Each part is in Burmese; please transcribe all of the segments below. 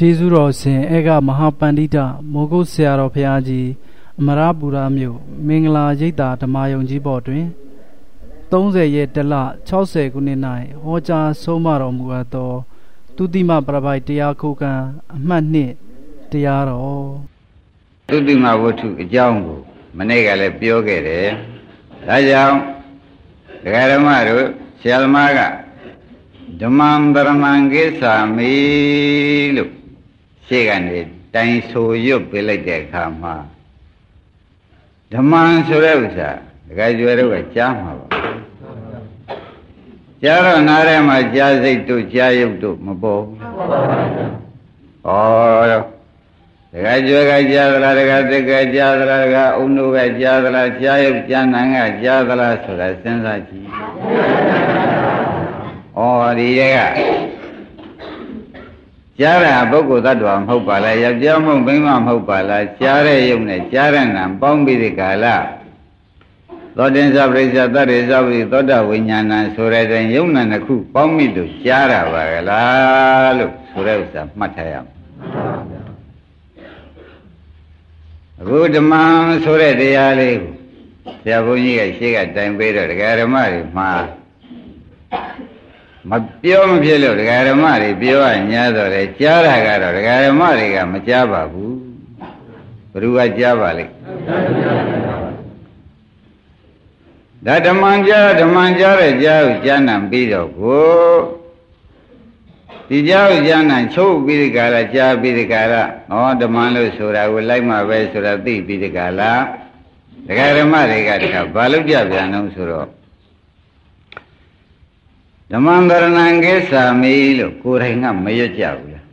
ကျေးဇူးတော်ရှင်အေကမဟာပန္တိတမိုးကုတ်ဆရာတော်ဘုရားကြီးအမရပူရမြို့မင်္ဂလာရိပ်သာဓမ္မယုံကြီးဘော်တွင်30ရက်တလ60ခုနှစ်၌ဟောကြားဆုံးမတော်မူအပ်သောတုတိမပရပိုက်တရားခုခံအမှတ်နှစ်တရားတော်တုတိမဝတ္ထုအကြောင်းကိုမနေ့ကလည်းပြောခဲ့တယ်ဒါကြောင့်ဒကာဓမ္မတို့ဆရာသမားကဓမ္မံပရမံကိစ္ဆာမိလို့ ရှေ့ကနေတိုင်ဆိုရွတ်ပြလိုက်တဲ့အခါမှာဓမ္မံဆိုတဲ့ဥစ္စာဒကာကျွယ်တို့ကကြားမှာပါကြားတော့နားထဲမှာကြားစိတ်တို့ကြားရုပ်တို့မပေါ်ဘူးဩဒကာကျွယ်ကကြားသလားဒကာတက်ကကြားသလားဒကာအုံတို့ကကြားသလားကြားရုပ်ကြားနံကကြားသလားဆိုတာစဉ်းစားကြည့်ဩဒီက ကြားတာပုဂ္ဂိုလ်သတ္တဝါမဟုတ်ပါလားယောက်ျားမဟုတ်မိန်းမမဟုတ်ပါလားကြားတဲ့ယုံနဲ့ကြားတဲ့နာပေါင်းပြီးဒီကာလသောတင်္စပရိစ္ဆသတ္တေသဝိသောတဝိညာဏဆိုတဲ့တိုင်ယုံနာတစ်ခုပေါင်းမိလို့ကြားတာပါကလားလို့ဆိုတဲ့ဥစ္စာမှတ်ထားရမယ်အခုဓမ္မဆိုတဲ့တရားလေးကိုဆရာဘုန်းကြီးကရှေ့ကတိုင်ပေးတော့ဒကာဓမ္မတွေမှာ မပြောမဖြစ်လို့ဒကာဓမ္မတွေပြောရညာတော့လေကြားတာကတော့ဒကာဓမ္မတွေကမကြားပါဘူးဘယ်သူကကြားပါလိမ့်ဒါဓမ္မကြားဓမ္မကြားတဲ့ကြားကိုကြားနံပြီးတော့ကိုဒီကြားကိုကြားနံချုပ်ပြီးဒီကလာကြားပြီးဒီကလာဟောဓမ္မလို့ဆိုတာကိုလိုက်မှပဲဆိုတာသိပြီးဒီကလာဒကာဓမ္မတွေကတခါဘာလို့ကြပြန်အောင်ဆိုတော့ ဓမ္မံတရဏံကိစ္ဆာမိလို့ကိုယ်တိုင်ကမရွတ်ကြဘူးလား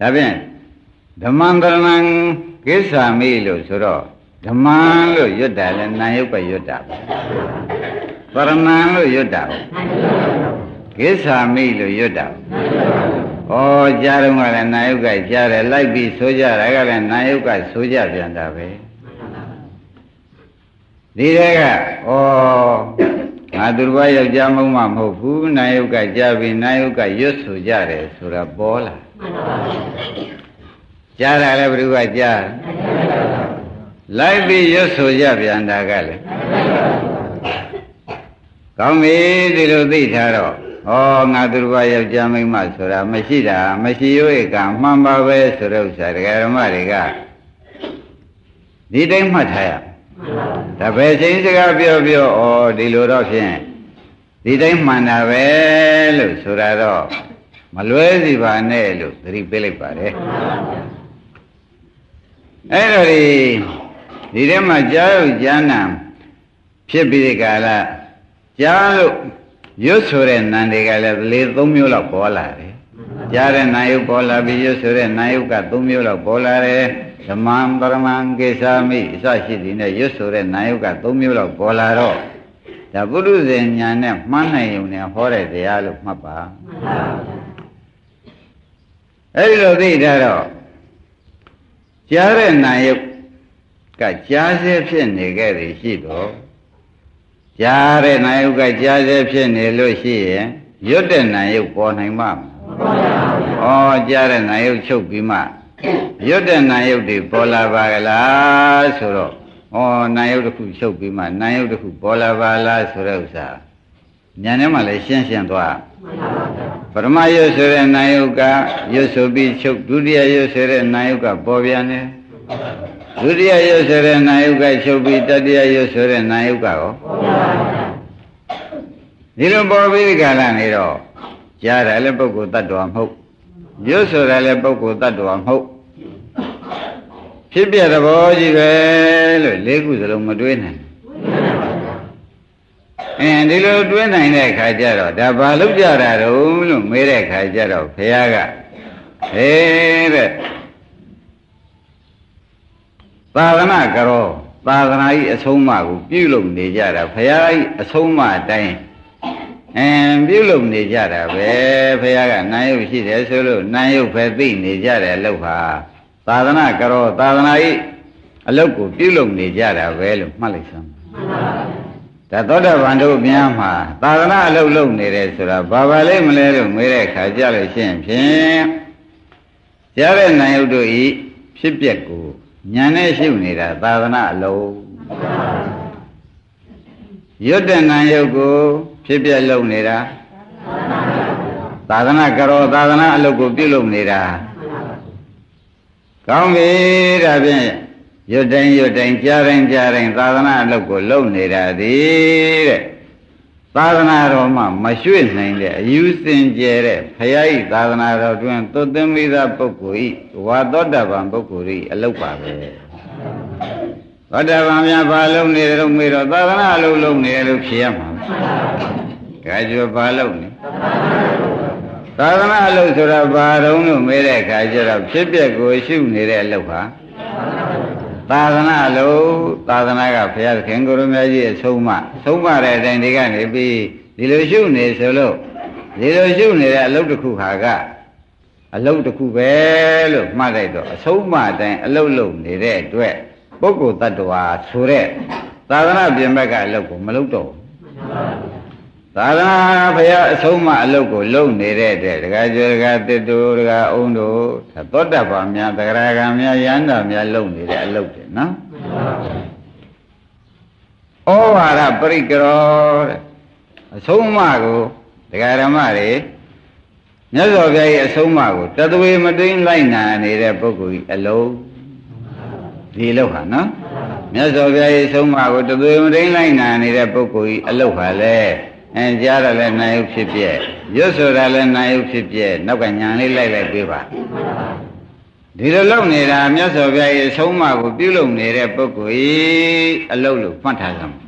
ဒါဖြင့်ဓမ္မံတရဏံကိစ္ဆာမိလို့ဆိုတော့ဓမ္မံလို့ရွတ်တာလဲနာယုတ်ပဲရွတ်တာပရဏံလို့ရွတ်တာကိစ္ဆာမိလို့ရွတ်တာဩကြားတော့ကလည်းနာယုတ်ကကြားတယ်လိုက်ပြီးဆိုကြတာကလည်းနာယုတ်ကဆိုကြပြန်တာပဲဒီတဲ့ကဩ ငါသူတော်ယောက်ျားမုံမမဟုတ်ဘူးနာယုတ်ကကြပြီနာယုတ်ကရွတ်ဆိုကြတယ်ဆိုတာပေါ်လာကြားတာလည်းဘယ်သူကကြားလိုက်ပြီးရွတ်ဆိုကြပြန်တာကလည်းကောင်းပြီဒီလိုသိထားတော့ဩငါသူတော်ယောက်ျားမိန်းမဆိုတာမရှိတာမရှိရွေးကမှန်ပါပဲဆိုတဲ့ဥစ္စာဒကာဓမ္မတွေကဒီတိုင်းမှတ်ထားရ ဒါပဲချင်းစကားပြောပြောဩဒီလိုတော့ဖြင့်ဒီတိုင်းမှန်တာပဲလို့ဆိုတာတော့မလွဲစီပါနဲ့လို့သတိပေးလိုက်ပါတယ်အဲ့တော့ဒီဒီထဲမှာကြားရုပ်ကြားနာဖြစ်ပြီးဒီကာလကြားလို့ရွတ်ဆိုတဲ့နံတွေကလည်းလေး၃မျိုးလောက်ပေါ်လာတယ်ကြားတဲ့နာယုတ်ပေါ်လာပြီးရွတ်ဆိုတဲ့နာယုတ်က၃မျိုးလောက်ပေါ်လာတယ် ဓမ္မံပရမံကိစ္ဆာမိအစရှိသည်နဲ့ရွတ်ဆိုတဲ့နာယုတ်က၃မျိုးလောက်ပေါ်လာတော့ဒါပုရုဇဉ်ညာနဲ့မှန်းနိုင်ုံနဲ့ဟောတဲ့တရားလို့မှတ်ပါအဲ့ဒီလိုသိကြတော့ကြားတဲ့နာယုတ်ကကြားစေဖြစ်နေခဲ့သည်ရှိတော့ကြားတဲ့နာယုတ်ကကြားစေဖြစ်နေလို့ရှိရင်ရွတ်တဲ့နာယုတ်ပေါ်နိုင်မှာမလားဩကြားတဲ့နာယုတ်ချုပ်ပြီးမှ ရွတ်တဲ့နာယုတ်တွေပေါ်လာပါကလားဆိုတော့ဩနာယုတ်တစ်ခုချုပ်ပြီးမှနာယုတ်တစ်ခုပေါ်လာပါလားဆိုတဲ့ဥစ္စာဉာဏ်ထဲမှာလည်းရှင်းရှင်းသွားပရမယုတ်ဆိုတဲ့နာယုတ်ကယုတ်ဆိုပြီးချုပ်ဒုတိယယုတ်ဆိုတဲ့နာယုတ်ကပေါ်ပြန်တယ်ဒုတိယယုတ်ဆိုတဲ့နာယုတ်ကချုပ်ပြီးတတိယယုတ်ဆိုတဲ့နာယုတ်ကရောဒီလိုပေါ်ပြီးကြလာနေတော့ကြားတယ်လည်းပုဂ္ဂိုလ်တ attva မဟုတ်ရွတ်ဆိုတာလည်းပုဂ္ဂိုလ်တ attva မဟုတ် ဖြစ်ပြသဘောကြီးပဲလို့လေးခုစလုံးမတွေးနိုင်အဲဒီလိုတွေးနိုင်တဲ့အခါကျတော့ဒါဘာလို့ကြတာတုံးလို့မေးတဲ့အခါကျတော့ဘုရားကဟေးတဲ့သာသနာကရောသာသနာဤအဆုံးအမကိုပြုလုပ်နေကြတာဘုရားဤအဆုံးအမအတိုင်းအင်းပြုလုပ်နေကြတာပဲဘုရားကနာယုတ်ရှိတယ်ဆိုလို့နာယုတ်ပဲသိနေကြတယ်လို့ဟာ သာသနာကရောသာသနာဤအလုတ်ကိုပြုလုပ်နေကြတာပဲလို့မှတ်လိုက်စမ်းဒါသောတာပန်တို့များမှာသာသနာအလုတ်လုပ်နေတယ်ဆိုတာဘာပါလိမ့်မလဲလို့မေးတဲ့အခါကြလို့ရှိရင်ဖြင့်ကြားတဲ့နာယုတ်တို့ဤဖြစ်ပျက်ကိုညာနဲ့ရှုနေတာသာသနာအလုံးရွတ်တဲ့နာယုတ်ကိုဖြစ်ပျက်လုပ်နေတာသာသနာကရောသာသနာအလုပ်ကိုပြုလုပ်နေတာ ကောင်းပြီဒါဖြင့်ရွတ်တိုင်းရွတ်တိုင်းကြားတိုင်းကြားတိုင်းသာသနာအလုပ်ကိုလုပ်နေတာဒီတဲ့သာသနာတော်မှမရွှေ့နိုင်တဲ့အယူစင်ကြဲတဲ့ဖရာဤသာသနာတော်တွင်သွတ်သိမ်းမိသောပုဂ္ဂိုလ်ဤဝါသောတပံပုဂ္ဂိုလ်ဤအလုပ်ပါပဲသောတပံများဘာလုပ်နေတယ်လို့မေးတော့သာသနာအလုပ်လုပ်နေတယ်လို့ဖြေရမှာ။ဒါကြောဘာလုပ်နေ သာသနာအလုပ်ဆိုတာဘာတုံးလို့မေးတဲ့အခါကျတော့ဖြစ်ပျက်ကိုရှုနေတဲ့အလုပ်ဟာသာသနာလို့သာသနာကဘုရားသခင်ကိုရမကြီးအဆုံးမဆုံးမတဲ့အတိုင်းဒီကနေပြီးဒီလိုရှုနေဆိုလို့ဒီလိုရှုနေတဲ့အလုပ်တစ်ခုဟာကအလုပ်တစ်ခုပဲလို့မှတ်လိုက်တော့အဆုံးမအတိုင်းအလုပ်လုပ်နေတဲ့အတွက်ပုဂ္ဂိုလ်တ attva ဆိုတဲ့သာသနာပြင်ဘက်ကအလုပ်ကိုမလုပ်တော့ဘူး သာသနာဘုရားအဆုံးမအလုပ်ကိုလုပ်နေတဲ့တဲ့ဒကာကျော်ဒကာတစ်တူဒကာအုံးတို့သောတပန်များသဂရကံများယန္တာများလုပ်နေတဲ့အလုပ်တွေနော်ဩဝါဒပရိကရောတဲ့အဆုံးအမကိုဒကာဓမ္မတွေမြတ်စွာဘုရားရဲ့အဆုံးအမကိုတသွေမတိန်လိုက်နာနေတဲ့ပုဂ္ဂိုလ်ကြီးအလုံးဒီလောက်ဟာနော်မြတ်စွာဘုရားရဲ့အဆုံးအမကိုတသွေမတိန်လိုက်နာနေတဲ့ပုဂ္ဂိုလ်ကြီးအလုံးဟာလေ အဲကြားရလဲနာယုဖြစ်ပြက်ရွတ်ဆိုတာလဲနာယုဖြစ်ပြက်နောက်ကညာလေးလိုက်လိုက်ပေးပါဒီလိုလုပ်နေတာမြတ်စွာဘုရားရဲ့ဆုံးမကိုပြုလုပ်နေတဲ့ပုဂ္ဂိုလ်ဤအလုံးလို့မှတ်ထားကြမှာ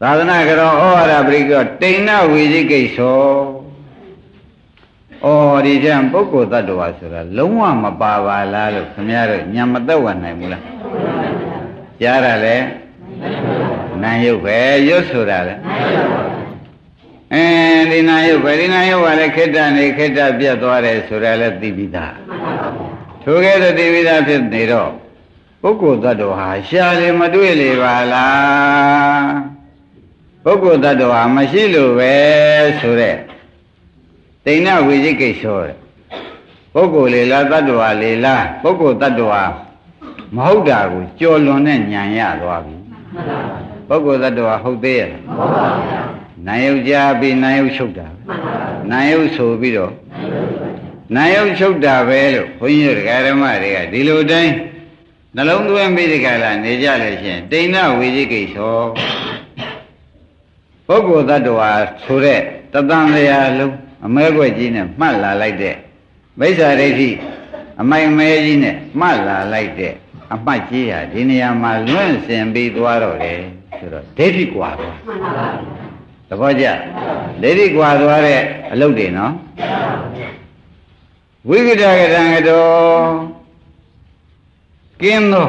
သာသနာကြောဩဝါဒပရိကောတိဏဝေဇိကိစ္ဆောဩဒီကျန်ပုဂ္ဂိုလ်တ attva ဆိုတာလုံးဝမပါပါလားလို့ခင်ဗျားတို့ညံမသက်ဝင်နိုင်ဘူးလားကြားရလဲ နာယုတ်ပဲရွတ်ဆိုတာလေအဲဒီနာယုတ်ပဲဒီနာယုတ်ကလည်းခိတ္တနေခိတ္တပြတ်သွားတယ်ဆိုတာလည်းသိပြီးသားထိုကဲ့သို့သိပြီးသားဖြစ်နေတော့ပုဂ္ဂိုလ်သတ္တဝါရှာလေမတွေ့လေပါလားပုဂ္ဂိုလ်သတ္တဝါမရှိလို့ပဲဆိုတဲ့တိဏဝိဇိကိစ္စတဲ့ပုဂ္ဂိုလ်လေလားသတ္တဝါလေလားပုဂ္ဂိုလ်သတ္တဝါမဟုတ်တာကိုကြော်လွန်တဲ့ဉာဏ်ရသွားပြီ ပုဂ္ဂိုလ်သတ္တဝါဟုတ်သေးရဲ့ဟုတ်ပါဗျာနာယုတ်ကြပြီးနာယုတ်ချုပ်တာနာယုတ်ဆိုပြီးတော့နာယုတ်ချုပ်တာပဲလို့ဘုန်းကြီးတို့ဓမ္မတွေကဒီလိုတိုင်းနှလုံးသွင်းပြီးဒီကလာနေကြလို့ရှင်တိဏဝေจิကိသောပုဂ္ဂိုလ်သတ္တဝါဆိုတဲ့တသံတရားလုံးအမဲခွက်ကြီးနဲ့မှတ်လာလိုက်တဲ့မိစ္ဆာဒိဋ္ဌိအမိုင်မဲကြီးနဲ့မှတ်လာလိုက်တဲ့ အမှတ်ကြီးဟာဒီနေရာမှာလွင့်စင်ပြီးသွားတော့တယ်ဆိုတော့ဒိဋ္ဌိကွာသွားသဘောကျဒိဋ္ဌိကွာသွားတဲ့အလုပ်တွေနော်ဝိကတကတံကတော်ကင်းသော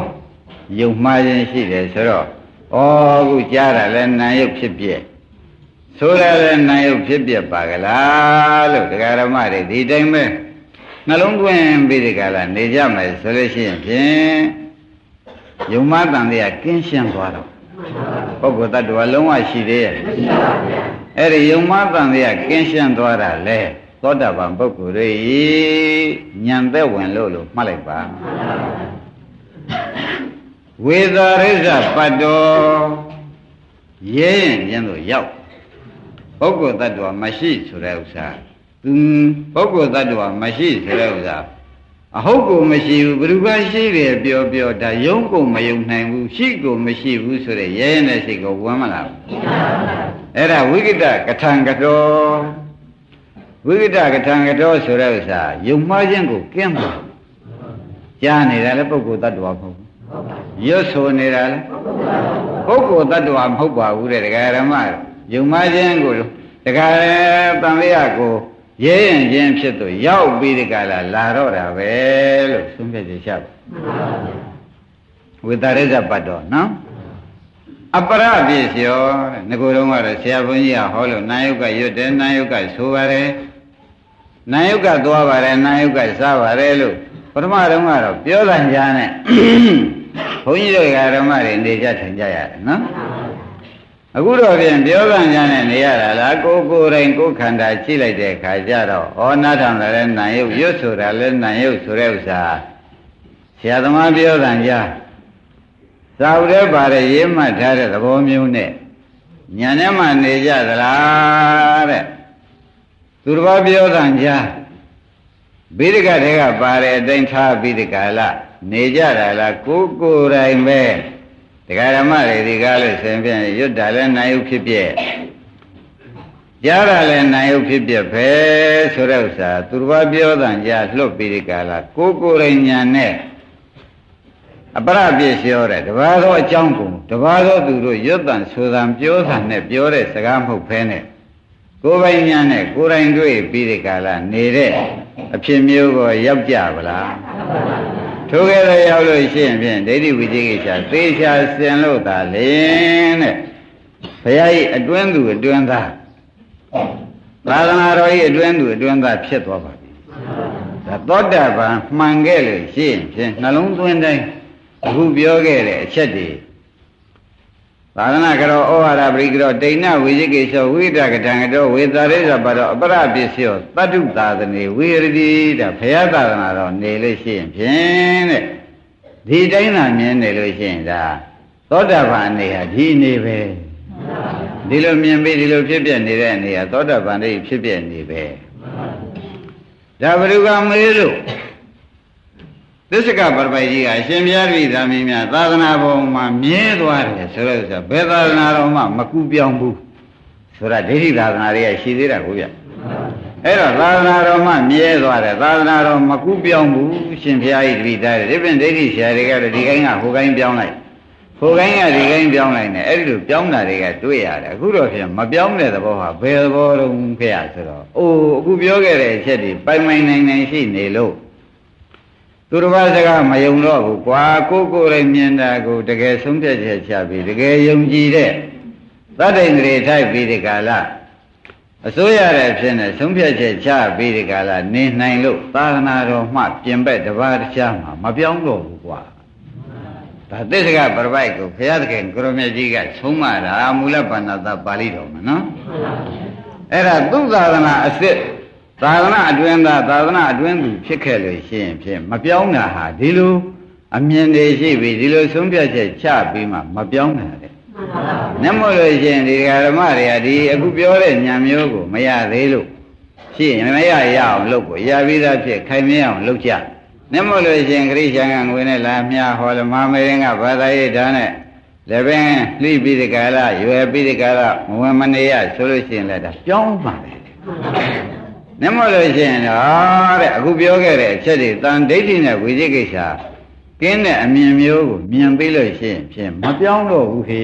ယုံမှားခြင်းရှိတယ်ဆိုတော့ဩအခုကြားတာလဲနာယုတ်ဖြစ်ပြက်ဆိုရလဲနာယုတ်ဖြစ်ပြက်ပါကလားလို့တရားဓမ္မတွေဒီတိုင်းပဲနှလုံးသွင်းပြီးဒီကလာနေကြမယ်ဆိုလို့ရှိရင်ဖြင့် ယုံမတန်တွေကကင်းရှင်းသွားတော့ပုဂ္ဂိုလ်တ attva လုံးဝရှိသေးရဲ့အဲ့ဒီယုံမတန်တွေကကင်းရှင်းသွားတာလေသောတာပန်ပုဂ္ဂိုလ်တွေညံသက်ဝင်လို့လို့မှတ်လိုက်ပါဝေသာရိစ္ဆပတ်တော်ရဲရင်ကျင်းလို့ရောက်ပုဂ္ဂိုလ်တ attva မရှိဆိုတဲ့ဥစ္စာသူပုဂ္ဂိုလ်တ attva မရှိဆိုတဲ့ဥစ္စာ အဟုတ်ကိုမရှိဘူးဘယ်သူကရှိတယ်ပြောပြောဒါယုံကိုမယုံနိုင်ဘူးရှိကိုမရှိဘူးဆိုတဲ့ရဲရဲနဲ့စိတ်ကိုဝမ်းမလားအဲ့ဒါဝိကိတကထံကတော်ဝိကိတကထံကတော်ဆိုတဲ့ဥစ္စာယုံမှားခြင်းကိုကင်းသွားကြားနေတာလည်းပုဂ္ဂိုလ်တ attva မဟုတ်ဘူးရွတ်ဆိုနေတာလည်းပုဂ္ဂိုလ်တ attva မဟုတ်ပါဘူးတဲ့ဒကာရမယုံမှားခြင်းကိုဒကာရတန်လျာကို ရဲရင်ချင်းဖြစ်သူရောက်ပြီးဒီကလာလာတော့တာပဲလို့သုံးဖြတ်ကြရှာပါဝိတရိဇပတ်တော်နော်အပရပြည့်လျောတဲ့ငကိုယ်တော့ကတော့ဆရာဘုန်းကြီးကဟောလို့နာယုတ်ကရွတ်တယ်နာယုတ်ကဆိုပါတယ်နာယုတ်ကသွားပါတယ်နာယုတ်ကစားပါတယ်လို့ပထမတုန်းကတော့ပြောလန့်ကြနဲ့ဘုန်းကြီးတို့ကဓမ္မတွေနေကြထိုင်ကြရတယ်နော် အခုတော့ပြန်ပြောကံကြနဲ့နေရတာလားကိုကိုယ်တိုင်ကိုယ်ခန္ဓာချိလိုက်တဲ့ခါကျတော့ဩနာထောင်လည်းနာယုတ်ရွတ်ဆိုတာလည်းနာယုတ်ဆိုတဲ့ဥစ္စာဆရာသမားပြောကံကြသာဝတ္တပါရရေးမှတ်ထားတဲ့သဘောမျိုးနဲ့ညာနဲ့မှနေကြသလားတဲ့သူတစ်ပါးပြောကံကြဘိဒကတွေကပါတယ်အတိုင်းထားပြီးဒီကလာနေကြတာလားကိုကိုယ်တိုင်ပဲ တရားဓမ္မတွေဒီကားလို့ဆင်ပြရွတ်တာလည်းနိုင်ုပ်ဖြစ်ပြက်ကြားတာလည်းနိုင်ုပ်ဖြစ်ပြက်ပဲဆိုတဲ့ဥစ္စာသူတစ်ပါးပြောတဲ့ကြားလွတ်ပြီးဒီကာလကိုကိုယ်တိုင်ညာနဲ့အပရပြည့်လျောတဲ့တပါးသောအကြောင်းကိုတပါးသောသူတို့ရွတ်တန်ဆိုတန်ပြောတာနဲ့ပြောတဲ့စကားမဟုတ်ဖဲနဲ့ကိုယ်ပိုင်ညာနဲ့ကိုယ်တိုင်တွေ့ပြီးဒီကာလနေတဲ့အဖြစ်မျိုးကိုရောက်ကြပါလား ထိုကဲ့သို့ရောက်လို့ရှိရင်ဖြင့်ဒိဋ္ဌိဝိသိကိစ္စသေချာစင်လို့သာလင်တဲ့ဘုရားကြီးအတွင်းသူအတွင်းသားသာသနာတော်ကြီးအတွင်းသူအတွင်းသားဖြစ်သွားပါပြီဒါသောတာပန်မှန်ခဲ့လို့ရှိရင်ဖြင့်နှလုံးသွင်းတိုင်းအခုပြောခဲ့တဲ့အချက်တွေ သာသနာကရောဩဝါဒပရိကရောဒိဏဝိဇိကိသောဝိဒကတံကတောဝေသာရိသပါတော့အပရပစ္စယောတတ္တုသာသနေဝိရတိတဲ့ဘုရားသာသနာတော်နေလို့ရှိရင်ဖြင့်တဲ့ဒီတိုင်းသာမြင်နေလို့ရှိရင်ဒါသောတာပန်အနေဟာဒီအနေပဲဒီလိုမြင်ပြီးဒီလိုဖြစ်ပြနေတဲ့အနေဟာသောတာပန်တွေဖြစ်ပြနေပဲဒါဘုရားမေးလို့ သစ္စကပရပိုက်ကြီးကအရှင်ဘုရားပြည်သားမင်းများသာသနာပေါ်မှာမြဲသွားတယ်ဆိုတော့ဆိုဘယ်သာသနာတော်မှမကူပြောင်းဘူးဆိုတာဒိဋ္ဌိသာသနာတွေကရှိသေးတာကိုဗျအဲ့တော့သာသနာတော်မှမြဲသွားတယ်သာသနာတော်မကူပြောင်းဘူးရှင်ဘုရားကြီးတပည့်သားတယ်ဒီပြင်ဒိဋ္ဌိဆရာတွေကတော့ဒီကိုင်းကဟိုကိုင်းပြောင်းလိုက်ဟိုကိုင်းကဒီကိုင်းပြောင်းလိုက်နေအဲ့ဒီလိုပြောင်းတာတွေကတွေ့ရတယ်အခုတော့ဖြင့်မပြောင်းတဲ့သဘောဟာဘယ်သဘောတုန်းခဲ့ရဆိုတော့အိုးအခုပြောခဲ့တဲ့အချက်တွေပိုင်ပိုင်နိုင်နိုင်ရှိနေလို့ သူတစ်ပါးစကားမယုံတော့ဘူးကွာကိုကိုယ်တိုင်မြင်တာကိုတကယ်ဆုံးဖြတ်ချက်ချပြီးတကယ်ယုံကြည်တဲ့သတ္တိန္ဒြေထိုက်ပြီးဒီကာလအစိုးရတဲ့ဖြစ်နေဆုံးဖြတ်ချက်ချပြီးဒီကာလနေနိုင်လို့သာသနာတော်မှပြင်ပက်တပါးတခြားမှာမပြောင်းတော့ဘူးကွာဒါသစ္စကပရပိုက်ကိုဘုရားသခင်ကိုရမြတ်ကြီးကဆုံးမတာမူလပဏ္ဏသပါဠိတော်မှာနော်အဲ့ဒါသူသာသနာအစ်စ် သာသနာအတွင်းသားသာသနာအတွင်းသူဖြစ်ခဲ့လို့ရှိရင်ဖြင့်မပြောင်းတာဟာဒီလိုအမြင်တွေရှိပြီဒီလိုဆုံးဖြတ်ချက်ချပြီးမှမပြောင်းနိုင်တယ်။နမို့လို့ရှိရင်ဒီဓမ္မတွေကဒီအခုပြောတဲ့ဉာဏ်မျိုးကိုမရသေးလို့ရှိရင်မရရအောင်လုပ်ကိုရပြီးသားဖြစ်ခိုင်မြဲအောင်လုပ်ကြ။နမို့လို့ရှိရင်ခရိချံကငွေနဲ့လာမြဟောလမမေရင်ကဘာသာရေးဓာတ်နဲ့လည်းပင်လှိပြီးဒီကလာရွယ်ပြီးဒီကလာမဝင်မနေရဆိုလို့ရှိရင်လည်းဒါပြောင်းပါပဲ။ နမလို့ရှိရင်တော့တဲ့အခုပြောခဲ့တဲ့အချက်တွေတန်ဒိဋ္ဌိနဲ့ဝိသိကိစ္စကင်းတဲ့အမြင်မျိုးကိုမြင်ပြီးလို့ရှိရင်ဖြင့်မပြောင်းတော့ဘူးခေ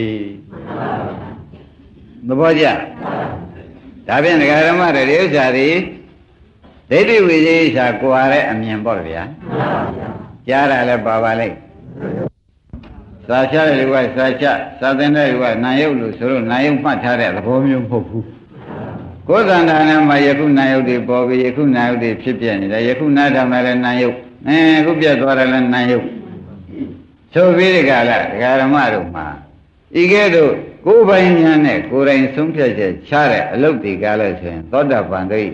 သဘောကျဒါဖြင့်ဒကာဓမ္မတွေဒီဥစ္စာတွေဒိဋ္ဌိဝိသိကိစ္စကိုရတဲ့အမြင်ပေါ့ဗျာကြားတာလည်းပါပါလိုက်သာချတဲ့လူကသာချသာသင်တဲ့လူကနာယုတ်လို့ဆိုလို့နာယုတ်မှတ်ထားတဲ့သဘောမျိုးမဟုတ်ဘူး ကိုယ်သန္တာနဲ့မှယခုနာယုတ်တွေပေါ်ပြီးယခုနာယုတ်တွေဖြစ်ပြနေတယ်ယခုနာထောင်တယ်လည်းနာယုတ်အဲအခုပြတ်သွားတယ်လည်းနာယုတ်ဆိုပြီးဒီကလာဒကာရမတို့မှာဤကဲ့သို့ကိုယ်ပိုင်ညာနဲ့ကိုယ်တိုင်ဆုံးဖြတ်ချက်ချတဲ့အလုတ်ဒီကားလို့ဆိုရင်သောတာပန်တို့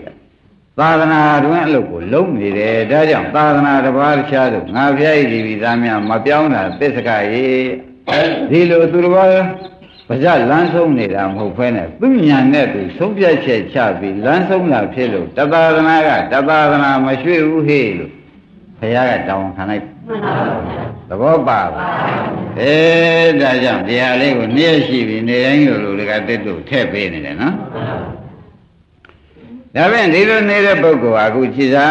သာသနာတွင်အလုပ်ကိုလုံးနေတယ်ဒါကြောင့်သာသနာတစ်ပါးတခြားတို့ငါဖျားရည်ဒီသားများမပြောင်းတာသစ္စကရေဒီလိုသူတစ်ပါး ဗကြလမ်းဆုံးနေတာမဟုတ်ဖဲနဲ့သူညာနဲ့သူဆုံးဖြတ်ချက်ချပြီးလမ်းဆုံးတာဖြစ်လို့တသာသနာကတသာသနာမရွှေ့ဘူးဟေ့လို့ဘုရားကတောင်းခံလိုက်သဘောပါပါအဲဒါကြောင့်တရားလေးကိုနေ့ရှိပြီနေတိုင်းလိုလိုတကတက်တို့ထည့်ပေးနေတယ်နော် ဒါဖြင့်ဒီလိုနေတဲ့ပုဂ္ဂိုလ်ဟာအခုခြေစံ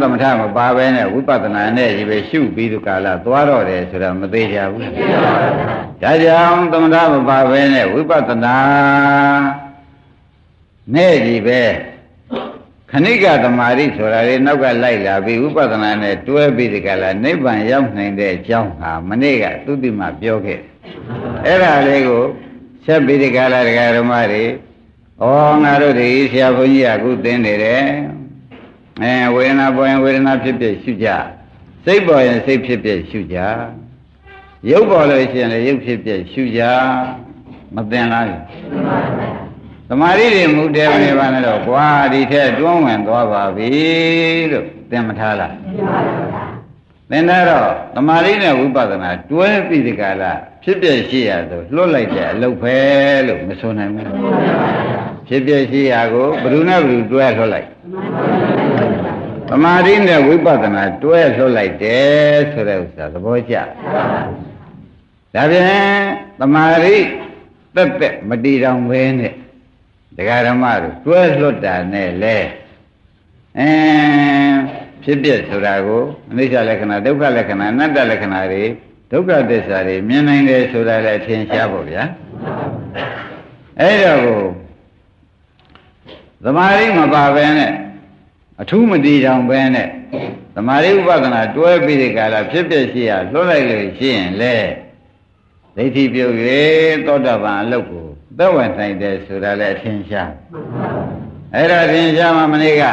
သမထမပါဘဲနဲ့ဝိပဿနာနဲ့ဒီပဲရှုပြီးဒီကာလသွားတော့တယ်ဆိုတာမသေးကြဘူး။ဒါကြောင့်သမထမပါဘဲနဲ့ဝိပဿနာနဲ့ဒီပဲခဏိကသမารိဆိုတာလေနောက်ကလိုက်လာပြီးဝိပဿနာနဲ့တွဲပြီးဒီကလာနိဗ္ဗာန်ရောက်နိုင်တဲ့အကြောင်းဟာမနေ့ကသုတိမပြောခဲ့။အဲ့ဒါလေးကိုဆက်ပြီးဒီကလာဒကာဓမ္မတွေ ဩငါတို့ဒီဆရာဘုန်းကြီးကအခုသင်နေတယ်အဲဝေဒနာပေါ်ရင်ဝေဒနာဖြစ်ဖြစ်ရှုကြစိတ်ပေါ်ရင်စိတ်ဖြစ်ဖြစ်ရှုကြရုပ်ပေါ်လို့ရှိရင်လည်းရုပ်ဖြစ်ဖြစ်ရှုကြမသိလားသမာဓိတွေမူတယ်နေပါနဲ့တော့ကွာဒီထက်တွန်းဝင်သွားပါပြီလို့သင်မထားလားသင်တော့သမာဓိနဲ့ဝိပဿနာတွဲပြီးဒီကလာဖြစ်ပြရှိရဆိုလွတ်လိုက်တဲ့အလုပ်ပဲလို့မဆိုနိုင်ဘူး ဖြစ်ပြရှိရကိုဘယ်သူနဲ့ဘယ်သူတွဲလွတ်လိုက်သမာဓိနဲ့ဝိပဿနာတွဲလွတ်လိုက်တယ်ဆိုတဲ့ဥစ္စာသဘောကျဒါဖြင့်သမာဓိတက်တက်မတည်တော်ဘဲနဲ့တရားဓမ္မတို့တွဲလွတ်တာနဲ့လေအင်းဖြစ်ပြဆိုတာကိုအနိစ္စလက္ခဏာဒုက္ခလက္ခဏာအနတ္တလက္ခဏာတွေဒုက္ခသစ္စာတွေမြင်နိုင်တယ်ဆိုတာလည်းထင်ရှားဖို့ဗျာအဲ့တော့ကို သမာဓိမပါဘဲနဲ့အထူးမတည်တောင်ဘဲနဲ့သမာဓိဥပဒနာတွဲပြီးဒီကလာဖြစ်ဖြစ်ရှိရလွတ်လိုက်လို့ရှိရင်လေဒိဋ္ဌိပြုတ်၍သောတာပန်အလုတ်ကိုသက်ဝင်နိုင်တယ်ဆိုတာလည်းအထင်ရှားအဲ့ဒါထင်ရှားမှမနေ့က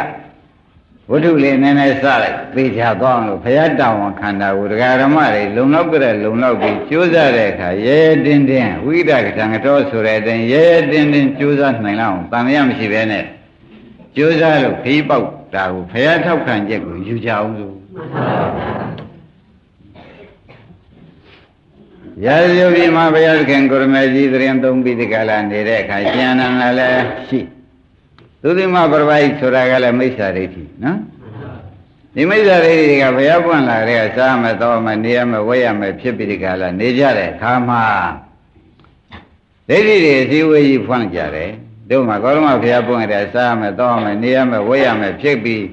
ဝတ္ထုလေးနည်းနည်းစလိုက်သိချသွားအောင်လို့ဘုရားတောင်းဝန်ခန္ဓာကိုဒကာဓမ္မတွေလုံလောက်ကြတဲ့လုံလောက်ပြီးကြိုးစားတဲ့အခါရဲရဲတင်းတင်းဝိဒကတံတော်ဆိုတဲ့အတိုင်းရဲရဲတင်းတင်းကြိုးစားနိုင်လောက်အောင်တန်ရမရှိပဲနဲ့ ကြိုးစားလို့ခီးပေါက်တာကိုဘုရားထောက်ခံချက်ကိုယူကြအောင်လို့ရာဇယုပြည်မှာဘုရားသခင်ကိုရမေကြီးသရင်သုံးပြီးဒီကလာနေတဲ့အခါကျန်နာလည်းရှိသုတိမပရပိုက်ဆိုတာကလည်းမိစ္ဆာဒိဋ္ဌိနော်ဒီမိစ္ဆာဒိဋ္ဌိကဘုရားပွင့်လာတဲ့စားမယ်တော့မယ်နေရမယ်ဝဲရမယ်ဖြစ်ပြီးဒီကလာနေကြတဲ့အခါမှာဒိဋ္ဌိတွေအစည်းအဝေးကြီးဖွင့်ကြတယ် တို့မှာကောရမဘုရားပွင့်တဲ့စားမယ်တော့မယ်နေရမယ်ဝဲရမယ်ဖြစ်ပြီး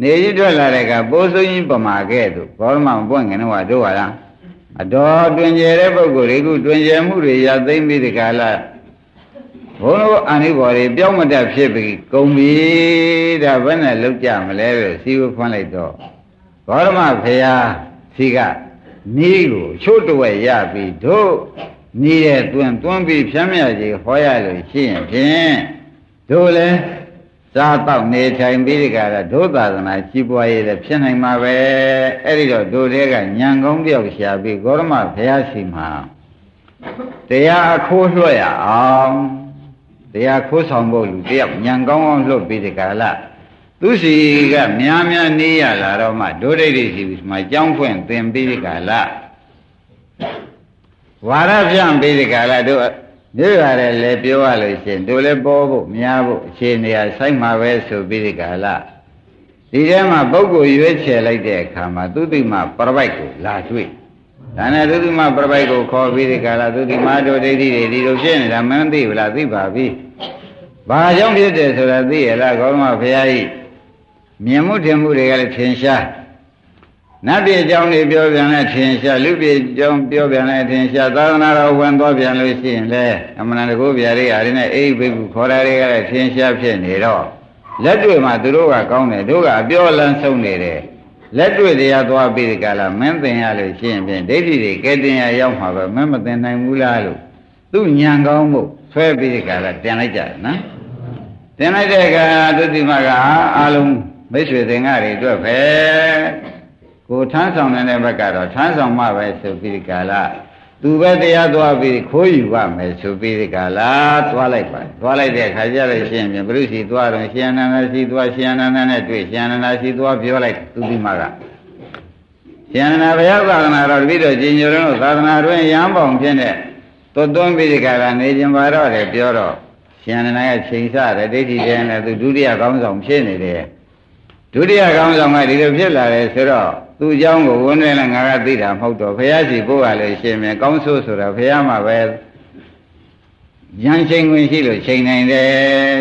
နေရထွက်လာတဲ့ကပိုးစိုးကြီးပမာခဲ့သူကောရမမပွင့်ခင်တော့တို့ဟာလားအတော်တွင်ကျယ်တဲ့ပုဂ္ဂိုလ်တွေကတွင်ကျယ်မှုတွေရသိမ့်ပြီးဒီကလာဘုန်းတော်အာနိဘော်တွေပြောင်းမတတ်ဖြစ်ပြီးကုန်ပြီဒါဘယ်နဲ့လောက်ကြမလဲလို့စီဝဖွင့်လိုက်တော့ဂေါရမဖရာစီကနီးကိုချို့တဝက်ရပြီးတို့ နီးတဲ့တွင်တွန်းပြီးဖြမ်းမြကြီးဟောရလို့ရှိရင်ဖြင့်တို့လည်းစားတော့နေထိုင်ပြီးဒီကရဒုသာသနာကြီးပွားရေးလည်းဖြစ်နိုင်မှာပဲအဲ့ဒီတော့တို့တွေကညံကောင်းတယောက်ရှာပြီးဂေါရမဘုရားရှိမှာတရားအခိုးလွှတ်ရအောင်တရားခိုးဆောင်ဖို့လူတယောက်ညံကောင်းအောင်လွတ်ပြီးဒီကလာသူစီကများများနေရလာတော့မှဒုဒိဋ္ဌိစီမှာကြောင်းဖွင့်သင်ပြီးဒီကလာ ဝါရပြန့်ပြီးဒီကလာတို့ဒီရတယ်လေပြောရလို့ရှိရင်တို့လည်းပေါ်ဖို့များဖို့အခြေအနေအဆိုင်မှာပဲဆိုပြီးဒီကလာဒီထဲမှာပုဂ္ဂိုလ်ရွေးချယ်လိုက်တဲ့အခါမှာသူတိမပရပိုက်ကိုလာတွေ့ဒါနဲ့သုတိမပရပိုက်ကိုခေါ်ပြီးဒီကလာသုတိမတို့ဒိဋ္ဌိတွေဒီလိုဖြစ်နေတာမင်းသိဗလားသိပါပြီဘာကြောင့်ဖြစ်တယ်ဆိုတာသိရလားကောမဘုရားကြီးမြင်မှုထင်မှုတွေကလည်းထင်ရှား နတ်ပြည်အကြောင်းတွေပြောပြန်လဲထင်ရှားလူပြည်အကြောင်းပြောပြန်လဲထင်ရှားသာသနာတော်ဝင်သွားပြန်လို့ရှိရင်လဲအမှန်တကူဗျာတွေအားနဲ့အိဘိက္ခုခေါ်တာတွေကလည်းထင်ရှားဖြစ်နေတော့လက်တွေ့မှာသူတို့ကကောင်းတယ်တို့ကအပြောလန်းဆုံးနေတယ်လက်တွေ့တရားသွားပြီးဒီကလာမင်းသင်ရလို့ရှိရင်ဖြင့်ဒိဋ္ဌိတွေကဲတင်ရရောက်မှာပဲမင်းမသင်နိုင်ဘူးလားလို့သူညံကောင်းမှုဆွဲပြီးဒီကလာတင်လိုက်ကြတယ်နော်တင်လိုက်တဲ့အခါသုတိမကအာလုံးမိတ်ဆွေသင်္ဃတွေအတွက်ပဲ ကိုထမ်းဆောင်နေတဲ့ဘက်ကတော့ထမ်းဆောင်မှပဲဆိုပြီးဒီကလာသူပဲတရားသွားပြီးခိုးယူရမယ်ဆိုပြီးဒီကလာသွားလိုက်ပါသွားလိုက်တဲ့အခါကျတော့ရှင်ပြန်ဘုရုစီသွားတော့ရှင်အနန္ဒစီသွားရှင်အနန္ဒနဲ့တွေ့ရှင်အနန္ဒစီသွားပြောလိုက်သူဒီမှာကရှင်အနန္ဒဘုရားသာသနာတော်တပိတော့ကျင်ညိုတော့သာသနာတွင်ရဟန်းပေါင်ဖြစ်တဲ့သွတ်သွန်းပြီးဒီကလာနေခြင်းပါတော့တယ်ပြောတော့ရှင်အနန္ဒကချိန်ဆတယ်ဒိဋ္ဌိတဲ့နဲ့သူဒုတိယကောင်းဆောင်ဖြစ်နေတယ်ဒုတိယကောင်းဆောင်ကဒီလိုဖြစ်လာတယ်ဆိုတော့ သူเจ้าကိုဝန်းနေလဲငါကသိတာမဟုတ်တော့ဘုရားရှိခိုးကလည်းရှင်မြန်ကောင်းဆိုးဆိုတာဘုရားမှာပဲဉာဏ်ချိန်ဝင်ရှိလို့ချိန်နိုင်တယ်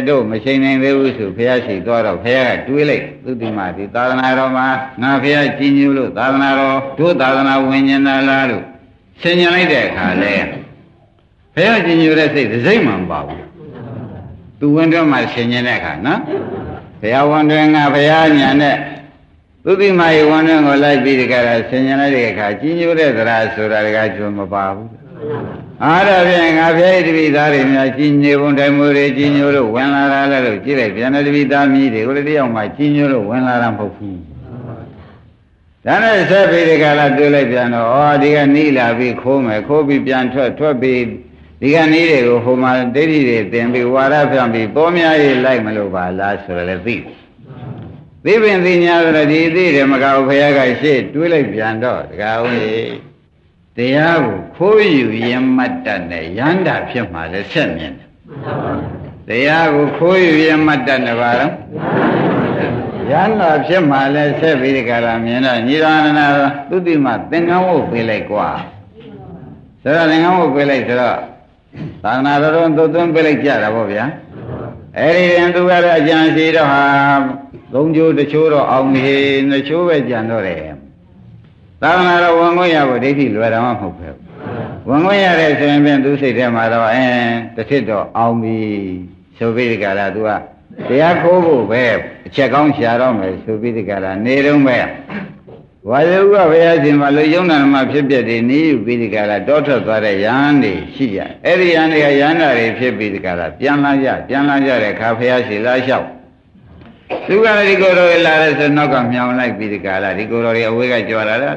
တို့မချိန်နိုင်သေးဘူးဆိုဘုရားရှိသွားတော့ဘုရားကတွေးလိုက်သူဒီမှာဒီသာသနာတော်မှာငါဘုရားကြည်ညိုလို့သာသနာတော်တို့သာသနာဝင်ဉာဏ်လာလားလို့ဆင်ញင်လိုက်တဲ့အခါလဲဘုရားကြည်ညိုတဲ့စိတ်တစ်စိတ်မှမပါဘူးသူဝင်တော့မှဆင်ញင်တဲ့အခါနော်ဘုရားဝန်တွင်ငါဘုရားညာနဲ့ သုတိမာယဝန်တွင်ကိုလိုက်ပြီးဒီကရာဆင်ញံလိုက်တဲ့အခါကြီးညိုတဲ့သရာဆိုတာကကျွမပါဘူးအားရဖြင့်ငါဖျဲတပိသားတွေများကြီးညိုပုံတိုင်မှုတွေကြီးညိုလို့ဝင်လာတာလဲလို့ကြည့်လိုက်ပြန်တဲ့တပိသားမြည်တွေကိုလည်းတယောက်မှကြီးညိုလို့ဝင်လာတာမဟုတ်ဘူးဒါနဲ့ဆက်ပြီးဒီကလာတွေ့လိုက်ပြန်တော့ဩဒီကနီးလာပြီးခိုးမယ်ခိုးပြီးပြန်ထွက်ထွက်ပြီးဒဒီကနေ့တွေကိုဟိုမှာဒိဋ္ဌိတွေသင်ပြီးဝါရဖြန့်ပြီးပေါ်များရေးလိုက်မလို့ပါလားဆိုရလဲသိ သိပင်သိညာဆိုတော့ဒီသိတယ်မကဘူးဖះကရှေ့တွေးလိုက်ပြန်တော့တကားဦးလေတရားကိုခိုးယူရင်မတ်တတ်နဲ့ရန္တာဖြစ်မှာလဲဆက်မြင်တယ်တရားကိုခိုးယူရင်မတ်တတ်နဲ့ပါတော့ရန္တာဖြစ်မှာလဲဆက်ပြီးဒီကရာမြင်တော့ညီတော်နနာသုတိမသင်္ကန်းဝုတ်ပေးလိုက်ကွာဆိုတော့သင်္ကန်းဝုတ်ပေးလိုက်ဆိုတော့သာသနာတော်တော်သွန်းပေးလိုက်ကြတာပေါ့ဗျာအဲ့ဒီရင်သူကတော့အကျံစီတော့ဟာ သုံးချိုးတစ်ချိုးတော့အောင်ပြီနှစ်ချိုးပဲကြံတော့တယ်သာသနာတော်ဝန်ခွင့်ရဖို့ဒိဋ္ဌိလွယ်တော်မှမဟုတ်ပဲဝန်ခွင့်ရတဲ့ဆိုရင်ပြန်သူစိတ်ထဲမှာတော့အင်းတစ်ထစ်တော့အောင်ပြီဆိုပြီးဒီကရာသူကတရားခိုးဖို့ပဲအချက်ကောင်းရှာတော့မယ်ဆိုပြီးဒီကရာနေတော့မဲ့ဝါယုကဘုရားရှင်မှာလူယုံနာမှာဖြစ်ပြတဲ့နေယူပြီးဒီကရာတောထွက်သွားတဲ့ယန္တွေရှိကြအဲ့ဒီယန္တွေကယန္တာတွေဖြစ်ပြီးဒီကရာပြန်လာကြပြန်လာကြတဲ့ခါဘုရားရှင်လာလျှောက် သူကလည်းဒီကိုယ်တော်လာတဲ့ဆိုနောက်ကမြောင်လိုက်ပြီးဒီကရာဒီကိုယ်တော်ရဲ့အဝေးကကြွလာတာ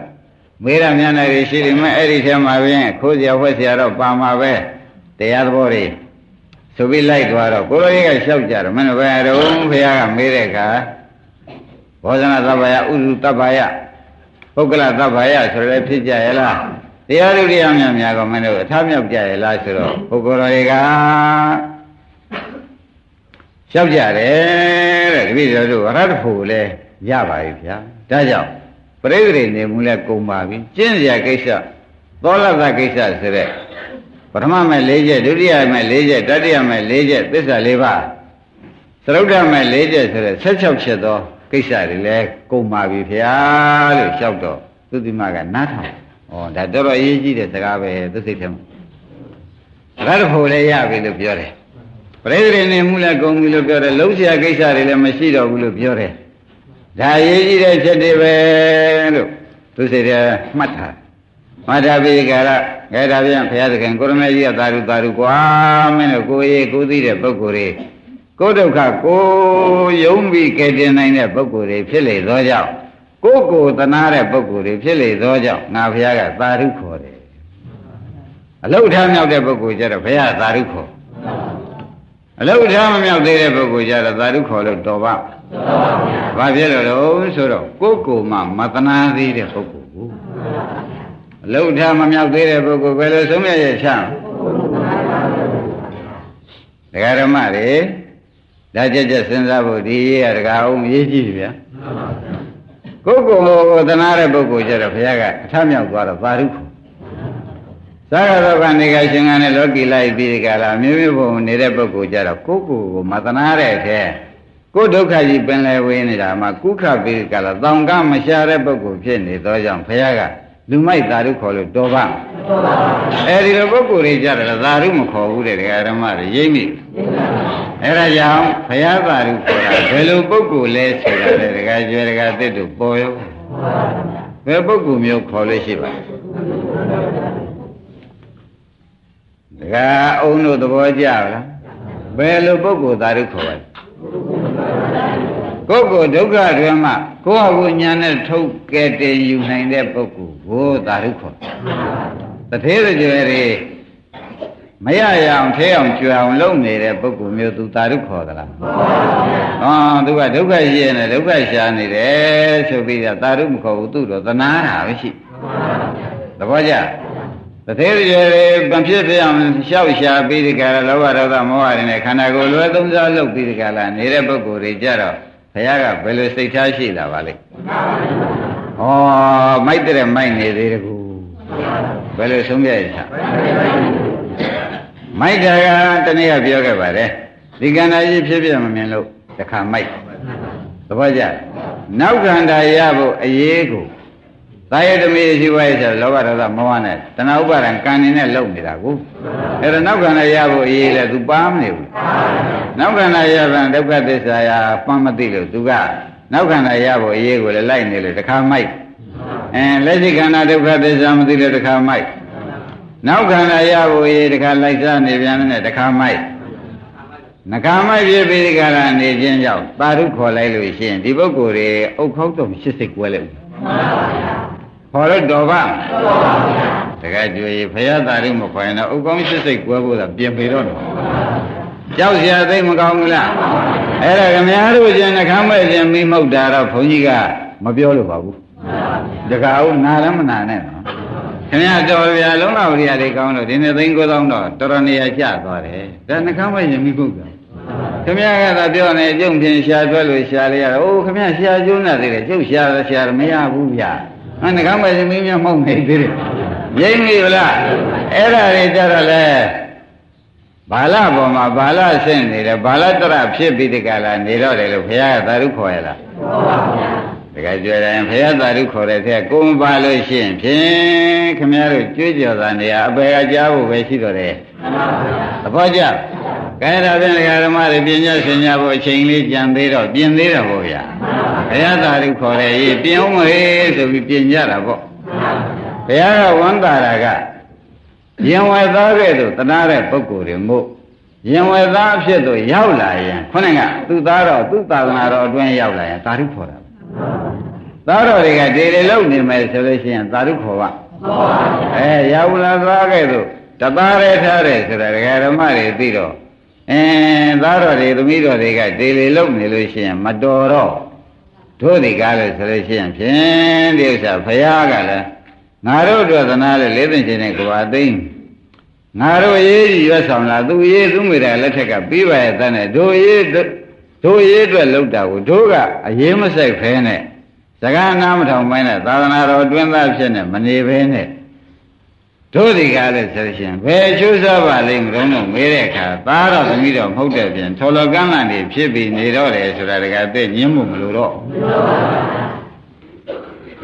မေးရမြန်နေရရှိတယ်မဲ့အဲ့ဒီထဲမှာပင်ခိုးစရာဝှက်စရာတော့ပါမှာပဲတရားသဘောတွေဆိုပြီးလိုက်သွားတော့ကိုလိုကြီးကလျှောက်ကြတယ်မင်းတို့ဘယ်တော့ဘုရားကမေးတဲ့အခါဘောဇနာသဗ္ဗယဥရုတဗ္ဗယပုဂ္ဂလသဗ္ဗယဆိုရယ်ဖြစ်ကြရဲ့လားတရားဒုတိယများများကမင်းတို့အထမြောက်ကြရဲ့လားဆိုတော့ပုဂ္ဂိုလ်တော်တွေက လျှောက်ကြတယ်တဲ့တပည့်တော်တို့ရတ္တဖို့လဲရပါပြီဗျာဒါကြောင့်ပရိသေနေမှုလဲကုန်ပါပြီကျင့်စရာကိစ္စသောလသကိစ္စဆိုတဲ့ပထမမဲ့၄ချက်ဒုတိယမဲ့၄ချက်တတိယမဲ့၄ချက်သစ္စာ၄ပါးသရုပ်ဓမဲ့၄ချက်ဆိုတဲ့16ချက်သောကိစ္စတွေလဲကုန်ပါပြီဗျာလို့လျှောက်တော့သုတိမကနားထောင်ဩဒါတော်တော်အရေးကြီးတဲ့စကားပဲသူစိတ်ထဲမှာရတ္တဖို့လည်းရပြီလို့ပြောတယ် ပရိသေနေမှုလည်းကုန်ပြီလို့ပြောတယ်လုံးစရာကိစ္စတွေလည်းမရှိတော့ဘူးလို့ပြောတယ်ဒါရေးကြည့်တဲ့ချက်တွေပဲလို့သူစိတ်ထဲမှတ်ထားမှတ်ထားပြီးကြတော့ခဲဒါပြန်ဘုရားသခင်ကိုရမေကြီးကသာဓုသာဓုကွာမင်းတို့ကိုယ်ရေးကိုသိတဲ့ပုဂ္ဂိုလ်တွေကိုဒုက္ခကိုယုံပြီးကယ်တင်နိုင်တဲ့ပုဂ္ဂိုလ်တွေဖြစ်လေသောကြောင့်ကိုကိုသနာတဲ့ပုဂ္ဂိုလ်တွေဖြစ်လေသောကြောင့်ငါဘုရားကသာဓုခေါ်တယ်အလုထမ်းမြောက်တဲ့ပုဂ္ဂိုလ်ကျတော့ဘုရားသာဓုခေါ် အလုထားမမြောက်သေးတဲ့ပုဂ္ဂိုလ်ကျတော့သာဓုခေါ်လို့တော်ပါဘာဖြစ်လို့လဲဆိုတော့ကိုယ်ကိုယ်မှမတနာသေးတဲ့ပုဂ္ဂိုလ်ကိုအလုထားမမြောက်သေးတဲ့ပုဂ္ဂိုလ်ဘယ်လိုဆုံးမြတ်ရဲ့ချမ်းဒကာဓမ္မတွေဒါကြက်ကြက်စဉ်းစားဖို့ဒီရေးရဒကာအောင်ရေးကြည့်ဗျာကိုယ်ကိုယ်ကိုသနာတဲ့ပုဂ္ဂိုလ်ကျတော့ဘုရားကအထမြောက်သွားတော့သာဓုခေါ် သာရသောကနေကရှင်ကနဲ့လောကီလိုက်ပြီးဒီကလာမျိုးမျိုးပုံနေတဲ့ပုဂ္ဂိုလ်ကြတော့ကိုယ်ကိုယ်ကိုမတနာတဲ့ထဲကိုယ်ဒုက္ခကြီးပင်လယ်ဝေးနေတာမှာကုခပြီးဒီကလာတောင်ကမရှာတဲ့ပုဂ္ဂိုလ်ဖြစ်နေသောကြောင့်ဘုရားကလူမိုက်သာဓုခေါ်လို့တော်ပါအဲဒီလိုပုဂ္ဂိုလ်တွေကြတော့သာဓုမခေါ်ဘူးတဲ့ဒကာဓမ္မတွေရိမ့်မိအဲဒါကြောင့်ဘုရားသာဓုခေါ်တာဘယ်လိုပုဂ္ဂိုလ်လဲဆိုတာလေဒကာကျွဲဒကာသစ်တို့ပေါ်ရောဘယ်ပုဂ္ဂိုလ်မျိုးခေါ်လို့ရှိပါ ဒကာအုံတို့သဘောကျလားဘယ်လိုပုဂ္ဂိုလ်သာဓုခေါ်ပါလဲကိုယ်ကိုဒုက္ခတွေမှာကိုယ့်အကူညာနဲ့ထုတ်ကဲတင်ယူနိုင်တဲ့ပုဂ္ဂိုလ်ကိုသာဓုခေါ်တထေးကြွယ်တွေမရရအောင်ထဲအောင်ကြွအောင်လုပ်နေတဲ့ပုဂ္ဂိုလ်မျိုးသူသာဓုခေါ်သလားဟောသူကဒုက္ခရှိရနေဒုက္ခရှာနေတယ်ဆိုပြီးတော့သာဓုမခေါ်ဘူးသူ့တော့သနာတာပဲရှိသဘောကျ တသေးရည်ဗံဖြစ်ပြအောင်ရှောက်ရှာပြီးဒီကရလောဘဒေါသမောဟတွေနဲ့ခန္ဓာကိုယ်လွယ်သုံးစားလုပ်ပြီးဒီကလာနေတဲ့ပုဂ္ဂိုလ်တွေကြတော့ဘုရားကဘယ်လိုစိတ်ထားရှိလာပါလိမ့်ဩမိုက်တဲ့မိုက်နေသေးတကူဘယ်လိုဆုံးဖြတ်ရချမိုက်တာကတနေ့ကပြောခဲ့ပါတယ်ဒီကန္တာကြီးဖြစ်ဖြစ်မမြင်လို့တခါမိုက်သဘောကျနောက်ကန္တာရဖို့အရေးကို သာယတမေရှိဝါရဲ့ဆိုလောဘဒေါသမောဟနဲ့တဏှာဥပါဒံကံနေနဲ့လုံနေတာကိုအဲ့တော့နောက်ခန္ဓာရဖို့အရေးလဲ तू ပါမနေဘူးနောက်ခန္ဓာရပြန်ဒုက္ခသစ္စာရာပန်းမသိလို့ तू ကနောက်ခန္ဓာရဖို့အရေးကိုလည်းလိုက်နေလို့တခါမိုက်အဲလက်ရှိခန္ဓာဒုက္ခသစ္စာမသိလို့တခါမိုက်နောက်ခန္ဓာရဖို့အရေးတခါလိုက်စားနေပြန်တယ်တခါမိုက်နဂါမိုက်ဖြစ်ပြီးဒီကရနေခြင်းကြောင့်ပါရုခေါ်လိုက်လို့ရှိရင်ဒီပုဂ္ဂိုလ်တွေအုတ်ခေါက်တော့ရှစ်စိတ်ကွဲလိုက်ဘူးမှန်ပါဗျာ ခေါ်လို့တော်ပါတကယ်ကြွေဖရာသာရိမခွင်တော့ဥကောင်းစစ်စိတ်ကွဲဖို့သာပြင်ပေတော့တော့ကြောက်စရာသိမကောင်းဘူးလားအဲ့ဒါခမည်းတော်ကျင်နှခမ်းမဲ့ခြင်းမိမှုတ်တာတော့ဘုန်းကြီးကမပြောလို့ပါဘူးတကအောင်နာလည်းမနာနဲ့နော်ခင်ဗျာတော်ဗျာလုံးတော်ရိယာတွေကောင်းလို့ဒီနေ့သိန်း9000တော့တော်တော်နေရာကျသွားတယ်ဒါနှခမ်းမဲ့ခြင်းမိမှုတ်တာခင်ဗျားကသာပြောနေကျုံဖြင်ရှာတွဲလို့ရှာလေရတာအိုးခင်ဗျားရှာကျုံးနေသေးတယ်ကျုပ်ရှာရှာမရဘူးဗျာ အနှကမ်းမဲ့သမီးများမှုတ်နေသေးတယ်ရိမ့်ပြီလားအဲ့ဒါတွေကြတော့လေဘာလပေါ်မှာဘာလဆင့်နေတယ်ဘာလတရဖြစ်ပြီးဒီကလာနေတော့တယ်လို့ဘုရားကသာဓုခေါ်ရလားတကယ်ကြွယ်တယ်ဘုရားသာဓုခေါ်တဲ့ထက်ကိုမပါလို့ရှိရင်ဖြင့်ခင်ဗျားတို့ကြွေးကြော်တာနေရာအပေကကြားဖို့ပဲရှိတော့တယ်သဘောကျကဲဒါဖြင့်ဓမ္မတွေပညာရှင်ညာဖို့အချိန်လေးကြံသေးတော့ပြင်သေးတော့ဘုရား ဘုရားသာဓုခေါ်တယ်ရေးပြင်အောင်မေးဆိုပြီးပြင်ကြတာပေါ့ဘုရားကဝန္တာရာကရင်ဝယ်သားခဲ့သူတနာတဲ့ပုဂ္ဂိုလ်တွေမို့ရင်ဝယ်သားအဖြစ်သို့ရောက်လာရင်ခုနကသူ့သားတော်သူ့သာသနာတော်အတွင်းရောက်လာရင်သာဓုခေါ်တာသားတော်တွေကဒီလေလုံးနေမယ်ဆိုလို့ရှိရင်သာဓုခေါ်ပါအဲရောက်လာသားခဲ့သူတသားရဲထားတယ်ဆိုတာဒကာဓမ္မတွေသိတော့အင်းသားတော်တွေသမီးတော်တွေကဒီလေလုံးနေလို့ရှိရင်မတော်တော့ တို့ဒီကားလို့ဆိုလို့ရှိရင်ဖြင့်ဒီဥစ္စာဘုရားကလည်းငါတို့အတွက်သနာလေလေးသိချင်းနဲ့ကိုယ်အသိငါတို့ရေးရွတ်ဆောင်လာသူရေးသူမိတဲ့လက်ထက်ကပြီးပါရဲ့တန်းနဲ့တို့ရေးတို့ရေးအတွက်လောက်တာကိုတို့ကအရေးမဆိုင်ဖဲနဲ့စကားနားမထောင်ပိုင်းနဲ့သာသနာတော်တွင်သားဖြစ်နေမနေဘဲနဲ့ တို့ဒီကားလဲဆိုရှင်ဘယ်ချိုးစားပါလိမ့်မလို့တော့မေးတဲ့အခါသားတော်သမီးတော်မဟုတ်တဲ့ပြင်ထော်လောကမ်းလန်နေဖြစ်ပြီးနေတော့တယ်ဆိုတာတကယ်သိညင်းမှုမလို့တော့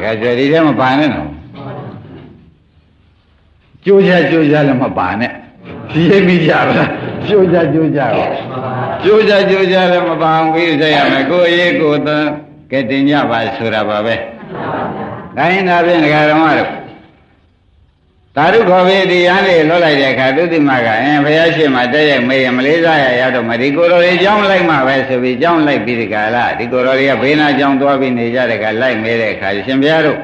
ကဲကြွယ်ဒီထဲမှာပါနေတော့ကြိုးချကြိုးချလည်းမပါနဲ့ဒီရိပ်ပြီးကြပါလားကြိုးချကြိုးချတော့ကြိုးချကြိုးချလည်းမပါအောင်ပြီးကြရမယ်ကိုယ်ရေးကိုယ်သကဲတင်ကြပါဆိုတာပါပဲဒါရင်ဒါဖြင့်ဒကာဓမ္မတို့ သာဓုခေါ်ပြီးဒီရန်လေးလွတ်လိုက်တဲ့အခါသုတိမကအင်းဘုရားရှိခိုးတဲ့ရဲ့မေးရမလေးစားရရတော့မဒီကိုယ်တော်ကြီးကြောင်းလိုက်မှပဲဆိုပြီးကြောင်းလိုက်ပြီးဒီကလာဒီကိုယ်တော်ကြီးကဘေးနာကြောင်းသွားပြီးနေကြတဲ့ကလိုက်မဲတဲ့အခါရှင်ဘုရားတို့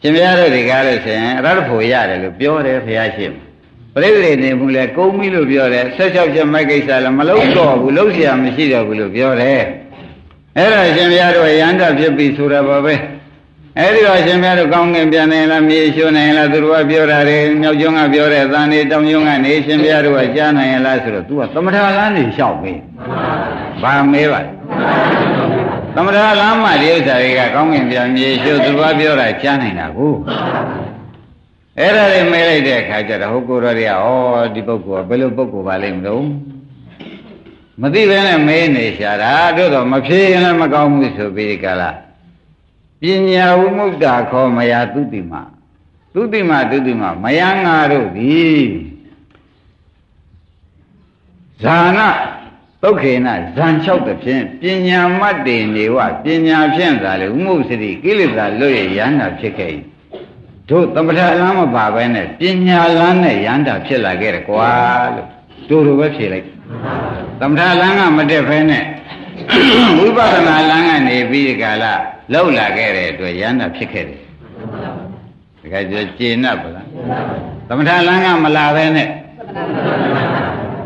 ရှင်ဘုရားတို့ဒီကားလို့ဆိုရင်အရဟဖို့ရတယ်လို့ပြောတယ်ဘုရားရှိခိုးပရိသေနေမှုလဲကုန်းပြီလို့ပြောတယ်ဆက်ချောက်ချက်မိုက်ကိစ္စလည်းမလုံးတော့ဘူးလုံးเสียမရှိတော့ဘူးလို့ပြောတယ်အဲ့ဒါရှင်ဘုရားတို့ရဟန္တာဖြစ်ပြီဆိုတာပါပဲ အဲ့ဒီတော့ရှင်ဘုရားတို့ကောင်းကင်ပြန်နေလားမြေရှိုးနိုင်လားသူတို့ကပြောတာတွေမြောက်ကျွန်းကပြောတဲ့သံနေတောင်ကျွန်းကနေရှင်ဘုရားတို့ကကြားနိုင်လားဆိုတော့ तू ကသမထလမ်းနေလျှောက်မေးဘာမေးပါသမထလမ်းမှာဒီဥစ္စာတွေကကောင်းကင်ပြန်မြေရှိုးသူကပြောတာကြားနိုင်တာကိုအဲ့ဒါတွေမေးလိုက်တဲ့အခါကျတော့ဟိုကိုယ်တော်တွေကဩဒီပုဂ္ဂိုလ်ကဘယ်လိုပုဂ္ဂိုလ်ပါလိမ့်မလို့မသိဘဲနဲ့မေးနေရှာတာတို့တော့မဖြေရင်လည်းမကောင်းဘူးဆိုပြီးကြလား ပညာဝိမု ക്ത ခောမယသုတိမသုတိမသုတိမမယံငါတို့သည်ဇာနာသုခေနဇံလျှောက်တဲ့ဖြင့်ပညာမတ်တေနေဝပညာဖြင့်သာလေဥမှုစတိကိလေသာလွတ်ရရဟန္တာဖြစ်ခဲ့၏တို့သမထလမ်းမပါဘဲနဲ့ပညာလမ်းနဲ့ရဟန္တာဖြစ်လာခဲ့တယ်ကွာလို့တို့တို့ပဲဖြေလိုက်သမထလမ်းကမတက်ဖဲနဲ့ ဝိပဿနာလမ်းကနေပြီးဒီကလာလောက်လာခဲ့တဲ့အတွက်ရဟန္တာဖြစ်ခဲ့တယ်တခါကျကျေနပ်ပါလားသမထလမ်းကမလာဘဲနဲ့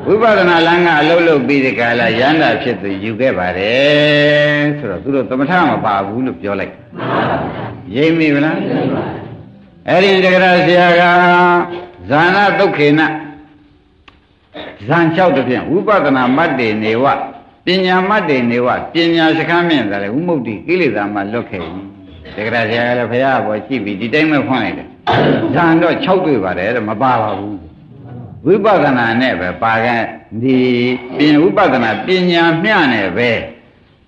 ဝိပဿနာလမ်းကအလုံးလုံးပြီးဒီကလာရဟန္တာဖြစ်သူယူခဲ့ပါတယ်ဆိုတော့သူတို့သမထမပါဘူးလို့ပြောလိုက်ရိပ်မိဗလားအဲ့ဒီတက္ကရာဆရာကဇာနာဒုက္ခေနဇံလျှောက်တဲ့ဖြင့်ဝိပဿနာမတ်တေနေဝ ပညာမတ်တေနေဝပညာစခန်းမြင့်တယ်ဝိမု ക്തി ကိလေသာမှလွတ်ခဲ့ပြီတက္ကရာဆရာကလည်းဘုရားဘောရှိပြီဒီတိုင်းပဲဖွင့်လိုက်တယ်ဇံတော့6တွေ့ပါတယ်တဲ့မပါပါဘူးဝိပဿနာနဲ့ပဲပါကဒီပြင်ဝိပဿနာပညာမျှနဲ့ပဲ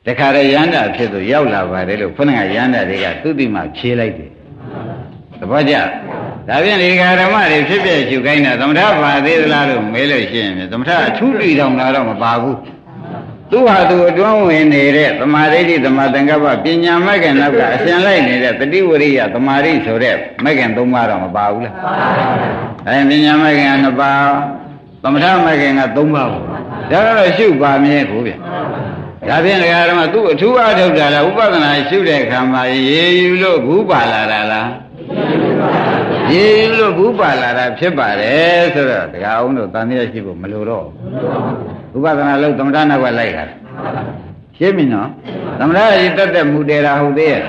တခါရရန္တာဖြစ်သူရောက်လာပါတယ်လို့ခုနကရန္တာတွေကသူတိမှဖြေးလိုက်တယ်သဘောကျဒါဖြင့်ဒီဃာဓမ္မတွေဖြစ်ဖြစ်ရှုခိုင်းတာသမထပါသေးသလားလို့မေးလို့ရှိရင်သမထအထူးတည်တော်လာတော့မပါဘူး သူဟာသူအတွင်းဝင်နေတဲ့သမာဓိဋ္ဌိသမာသင်္ကပ္ပပညာမဲ့ခင်နောက်ကအရှင်လိုက်နေတဲ့တတိဝရိယသမာဓိဆိုတဲ့မဲ့ခင်၃ပါးတော့မပါဘူးလားပါပါဘူးအဲပညာမဲ့ခင်က၂ပါးသမထမဲ့ခင်က၃ပါးပေါ့ဒါတော့ရှုပါမြဲကိုဗျဒါဖြင့်ဒကာဓမ္မသူ့အထူးအထုတ်တာလားဥပဒနာရှုတဲ့အခါမှာရေယူလို့ဘူးပါလာတာလားရေယူလို့ဘူးပါလာတာဖြစ်ပါတယ်ဆိုတော့တခါအောင်တို့တန်တရားရှိဖို့မလိုတော့ ဥပဒနာလို့သမထနောက်ကလိုက်တာရှင်းပြီနော်သမထကြီးတက်တက်မူတယ်တာဟုတ်သေးရဲ့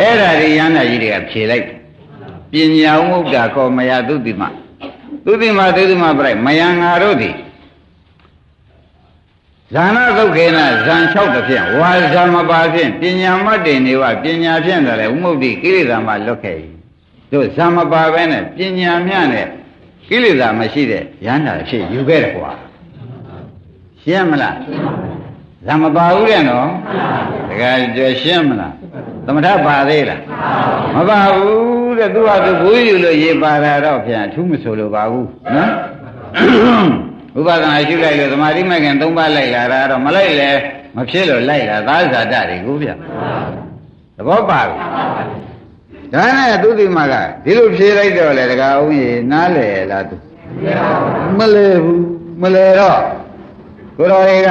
အဲ့ဒါဒီရဟန္တာကြီးတွေကဖြေလိုက်ပညာဥမုဒ္ဒါကောမယသုတိမသုတိမသုတိမပြိုက်မယံငါတို့သည်ဇာနာသုတ်ခေနဇံ6တဖြင့်ဝါဇာမပါဖြင့်ပညာမတ်တင်နေဝပညာဖြင့်တယ်လေဥမုဒ္တိကိရိတာမှလွတ်ခဲ့၏တို့ဇာမပါပဲနဲ့ပညာမြနဲ့ကိလေသာမရှိတဲ့ရဟန္တာဖြစ်ယူခဲ့တယ်ကွာ ရှင်းမလားဇာမပါဘူးတဲ့နော်တကယ်ကြရှင်းမလားသမထပါသေးလားမပါဘူးတဲ့သူကသူဘိုးယူလို့ရေပါတာတော့ပြန်အထူးမဆိုလိုပါဘူးနော်ဥပဒနာရှုလိုက်လို့သမာဓိမဲ့ခင်၃ပါးလိုက်လာတာတော့မလိုက်လဲမဖြစ်လို့လိုက်လာသာဇာတတွေကိုဗျသဘောပါဘူးဒါနဲ့သူဒီမှာကဒီလိုဖြေလိုက်တော့လေတကားအောင်ကြီးနားလေလားသူမလဲဘူးမလဲတော့ ကိုတော်တွေက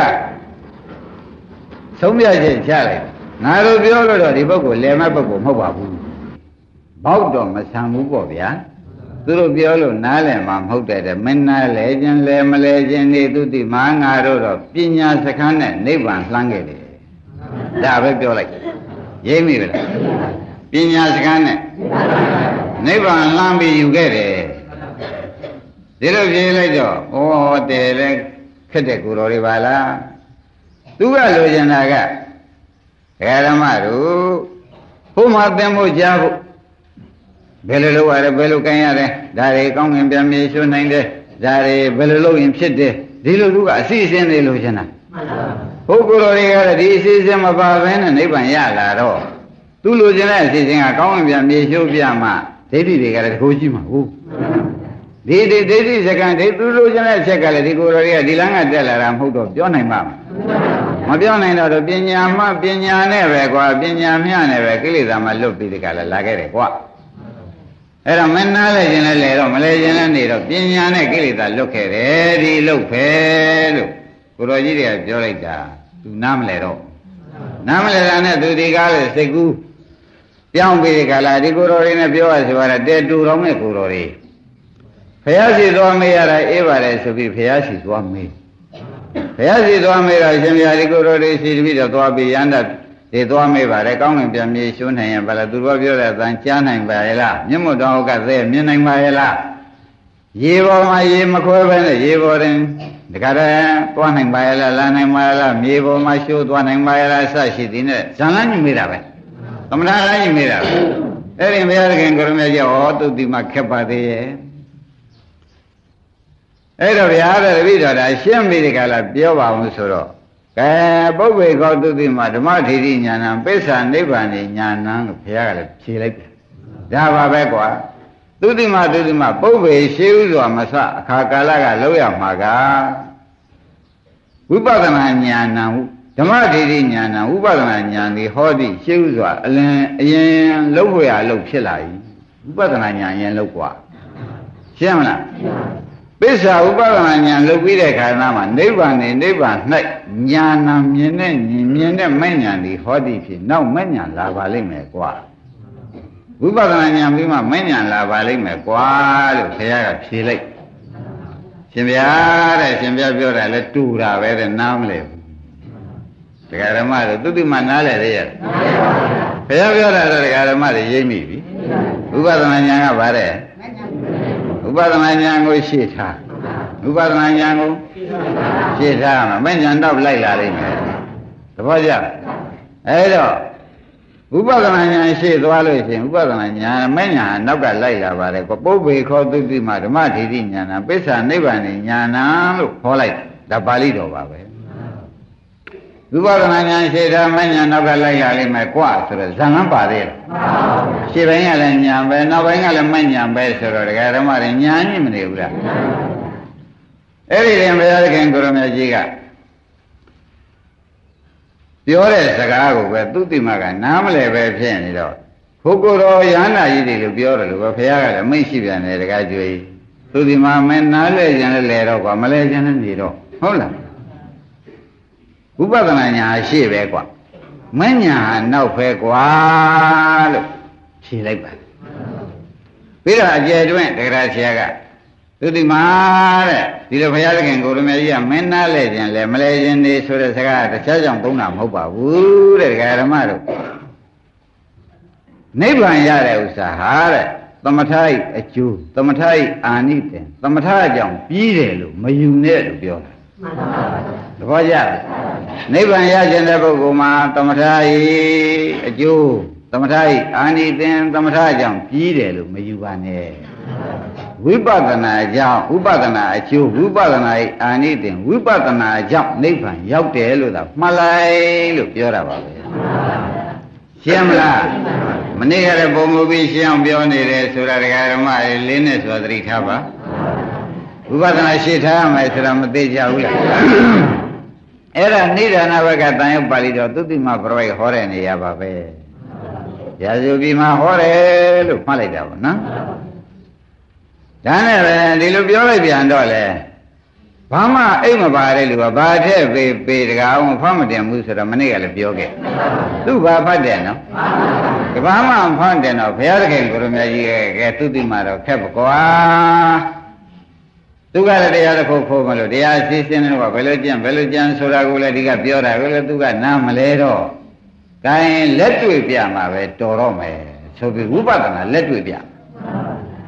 သုံးပြချက်ချလိုက်ငါတို့ပြောလို့တော့ဒီပုဂ္ဂိုလ်လယ်မဲ့ပုဂ္ဂိုလ်မဟုတ်ပါဘူးဘောက်တော့မဆံဘူးပေါ့ဗျာသူတို့ပြောလို့နားလည်မှာမဟုတ်တဲ့တဲ့မင်းနားလဲခြင်းလဲမလဲခြင်းနေသူတိမဟာငါတို့တော့ပညာစခန်းနဲ့နိဗ္ဗာန်လှမ်းခဲ့တယ်ဒါပဲပြောလိုက်ရိပ်မိပြီလားပညာစခန်းနဲ့နိဗ္ဗာန်လှမ်းပြီးယူခဲ့တယ်ဒီလိုပြေးလိုက်တော့ဩတယ်လဲ ခက်တဲ့ကိုယ်တော်တွေပါလားသူကလိုချင်တာကဓမ္မတို့ဘုမသင်ဖို့ကြားဖို့ဘယ်လိုလုပ်ရလဲဘယ်လို can ရတယ်ဒါတွေကောင်းငင်ပြန်မြေရွှနိုင်တယ်ဒါတွေဘယ်လိုလုပ်ရင်ဖြစ်တယ်ဒီလိုသူကအစီအစဉ်တွေလိုချင်တာပုဂ္ဂိုလ်တော်တွေကလည်းဒီအစီအစဉ်မပါဘဲနဲ့နိဗ္ဗာန်ရလာတော့သူလိုချင်တဲ့အစီအစဉ်ကကောင်းငင်ပြန်မြေရွှပြမှဒိဋ္ဌိတွေကလည်းတကူရှိမှာဟုတ် ဒီဒီဒိဋ္ဌိစကံဒီသူလိုချင်တဲ့အချက်ကလည်းဒီကိုယ်တော်တွေကဒီလမ်းကတက်လာတာမဟုတ်တော့ပြောနိုင်ပါမပြောနိုင်တော့ပညာမှပညာနဲ့ပဲကွာပညာမျှနဲ့ပဲကိလေသာမှလွတ်ပြီးဒီကလည်းလာခဲ့တယ်ကွာအဲ့တော့မနာလဲခြင်းလဲလေတော့မလဲခြင်းလဲနေတော့ပညာနဲ့ကိလေသာလွတ်ခဲ့တယ်ဒီလွတ်ပဲလို့ကိုတော်ကြီးတွေကပြောလိုက်တာသူနားမလဲတော့နားမလဲတာနဲ့သူဒီကားလေစိတ်ကူးပြောင်းပြီးဒီကလာဒီကိုတော်တွေနဲ့ပြောရဆိုရတာတဲတူတော်နဲ့ကိုတော်တွေ ဖះစီသွားမေးရတာအေးပါတယ်ဆိုပြီးဖះစီသွားမေးဖះစီသွားမေးတော့ရှင်ပြာဒီကိုတော်တွေစီပြီးတော့သွားပြီးရန္တာဒီသွားမေးပါတယ်ကောင်းကင်ပြန်မြေရှုံးနိုင်ရင်ဘာလဲသူတို့ပြောတဲ့အတန်ကြားနိုင်ပါရဲ့လားမျက်မှောက်တော်ကသဲမြင်နိုင်ပါရဲ့လားရေပေါ်မှာရေမခွဲပဲနဲ့ရေပေါ်တင်တခါတည်းသွားနိုင်ပါရဲ့လားလာနိုင်ပါရဲ့လားမြေပေါ်မှာရှိုးသွားနိုင်ပါရဲ့လားစရှိသည်နဲ့ဇန်လန်းညမေးတာပဲသမဏလန်းညမေးတာပဲအဲ့ဒီဘုရားသခင်ကိုရမေကြီးဟောတုတ်တိမှာခက်ပါသေးရဲ့ အဲ့တော့ဗျာတဲ့တပည့်တော်ဒါရှင်းပြီဒီကလာပြောပါအောင်ဆိုတော့ကဲပုပ္ပေကောတုတိမှာဓမ္မထီရိညာဏပိဿာနိဗ္ဗာန်ညာဏလို့ဘုရားကလည်းဖြေလိုက်တယ်ဒါပါပဲကွာသုတိမသုတိမပုပ္ပေရှိဥစွာမဆအခါကာလကလောက်ရမှာကဝိပဿနာညာဏဟုဓမ္မထီရိညာဏဝိပဿနာညာဒီဟောတိရှိဥစွာအလင်အရင်လောက်ဖို့ရလောက်ဖြစ်လာပြီဝိပဿနာညာရင်လောက်กว่าရှင်းမလား ပိဿာဥပဒနာဉာဏ်လုပ်ပြီးတဲ့ခါမှာနိဗ္ဗာန်နဲ့နိဗ္ဗာန်၌ဉာဏ်မြင်တဲ့မြင်တဲ့မဲ့ဉာဏ်ဒီဟောသည်ဖြစ်နောက်မဲ့ဉာဏ်လာပါလိမ့်မယ်ကွာဝိပဿနာဉာဏ်ပြီးမှမဲ့ဉာဏ်လာပါလိမ့်မယ်ကွာလို့ဘုရားကဖြေလိုက်ရှင်ဗျာတဲ့ရှင်ဗျာပြောတာလဲတူတာပဲတဲ့နားမလဲဘူးတရားဓမ္မတို့သူတိမနားလဲတဲ့ရဘုရားပြောတာတော့တရားဓမ္မတွေရိပ်မိပြီဝိပဿနာဉာဏ်ကဗါတဲ့ ဥပဒနာဉာဏ်ကိုရှေ့ထားဥပဒနာဉာဏ်ကိုရှေ့ထားမှာမဲ့ဉာဏ်တော့လိုက်လာလိမ့်မယ်သဘောကျအဲတော့ဥပဒနာဉာဏ်ရှေ့သွားလို့ရှိရင်ဥပဒနာဉာဏ်မဲ့ဉာဏ်နောက်ကလိုက်လာပါတယ်ကိုပုပ္ပေခောသုတိမဓမ္မဓိတိဉာဏ်ပိဿာနိဗ္ဗာန်ဉာဏ်လို့ခေါ်လိုက်ဒါပါဠိတော်ပါပဲ ဝိပဿနာဉာဏ်ရှေ့ထားမဉာဏ်နောက်ကလိုက်လာလိမ့်မယ်ကွဆိုတော့ဇံလန်းပါသေးလားရှေ့ဘင်းကလည်းဉာဏ်ပဲနောက်ဘင်းကလည်းမဉာဏ်ပဲဆိုတော့ဒကာဓမ္မတွေဉာဏ်ညစ်မနေဘူးလားအဲ့ဒီရင်ဘုရားသခင်ကိုရမကြီးကပြောတဲ့စကားကိုပဲသူတိမကနားမလဲပဲဖြစ်နေတော့ဘုကိုယ်တော်ရဟန္တာကြီးတွေလို့ပြောတယ်လို့ပဲဘုရားကလည်းမိတ်ရှိပြန်တယ်တကားကျွေးသူဒီမှာမင်းနားလဲခြင်းလဲတော့ကွာမလဲခြင်းလည်းနေတော့ဟုတ်လား ဝိပဿနာညာရှိပဲကွာမညာနောက်ပဲကွာလို့ဖြေလိုက်ပါပြီးတော့အကျယ်တွင်တရားဆရာကသူဒီမှာတဲ့ဒီလိုဘုရားသခင်ကိုရမေကြီးကမင်းနာလဲခြင်းလဲမလဲခြင်းနေဆိုတဲ့စကားတခြားကြောင့်သုံးတာမဟုတ်ပါဘူးတဲ့ဒကာရမတို့နိဗ္ဗာန်ရတဲ့ဥစ္စာဟာတဲ့သမထဤအကျိုးသမထဤအာနိသင်သမထကြောင့်ပြီးတယ်လို့မယူနဲ့လို့ပြောတာ မှန်ပါပါသဘောကျလားနိဗ္ဗာန်ရခြင်းတဲ့ပုဂ္ဂိုလ်မှာသမထဤအကျိုးသမထဤအာနိသင်သမထကြောင့်ပြီးတယ်လို့မယူပါနဲ့ဝိပဿနာကြောင့်ဥပဒနာအကျိုးဝိပဿနာဤအာနိသင်ဝိပဿနာကြောင့်နိဗ္ဗာန်ရောက်တယ်လို့သာမှတ်လိုက်လို့ပြောတာပါပဲရှင်းမလားမနေ့ကလည်းပုံမူပြီးရှင်းအောင်ပြောနေတယ်ဆိုတာဒကာဓမ္မတွေလေးနဲ့ဆိုတာသတိထားပါ ဝိပဿနာရှင်းထားရမယ်ဆိုတာမသိကြဘူးလားအဲ့ဒါနိဒာနဘကတန်ရုပ်ပါဠိတော်သုတိမပရိဟောတဲ့နေရာပါပဲရာဇူပြီးမှဟောတယ်လို့မှတ်လိုက်တာပေါ့နော်ဒါနဲ့ပဲဒီလိုပြောလိုက်ပြန်တော့လေဘာမှအိတ်မပါတဲ့လူကဘာထက်ပေပေတကားအောင်ဖတ်မတင်ဘူးဆိုတော့မနေ့ကလည်းပြောခဲ့သူ့ဘာဖတ်တယ်နော်ကဘာမှဖတ်တယ်တော့ဘုရားသခင်ကိုရမကြီးရဲ့ကဲသူတိမှတော့ခက်ပကွာ သူကလည်းတရားတစ်ခုခိုးမလို့တရားစီစဉ်တယ်ကဘယ်လိုကြံဘယ်လိုကြံဆိုတာကိုလည်းဒီကပြောတာကိုလည်းသူကနားမလဲတော့ကိုင်းလက်တွေ့ပြမှာပဲတော်တော့မယ်ဆိုပြီးဝိပဿနာလက်တွေ့ပြ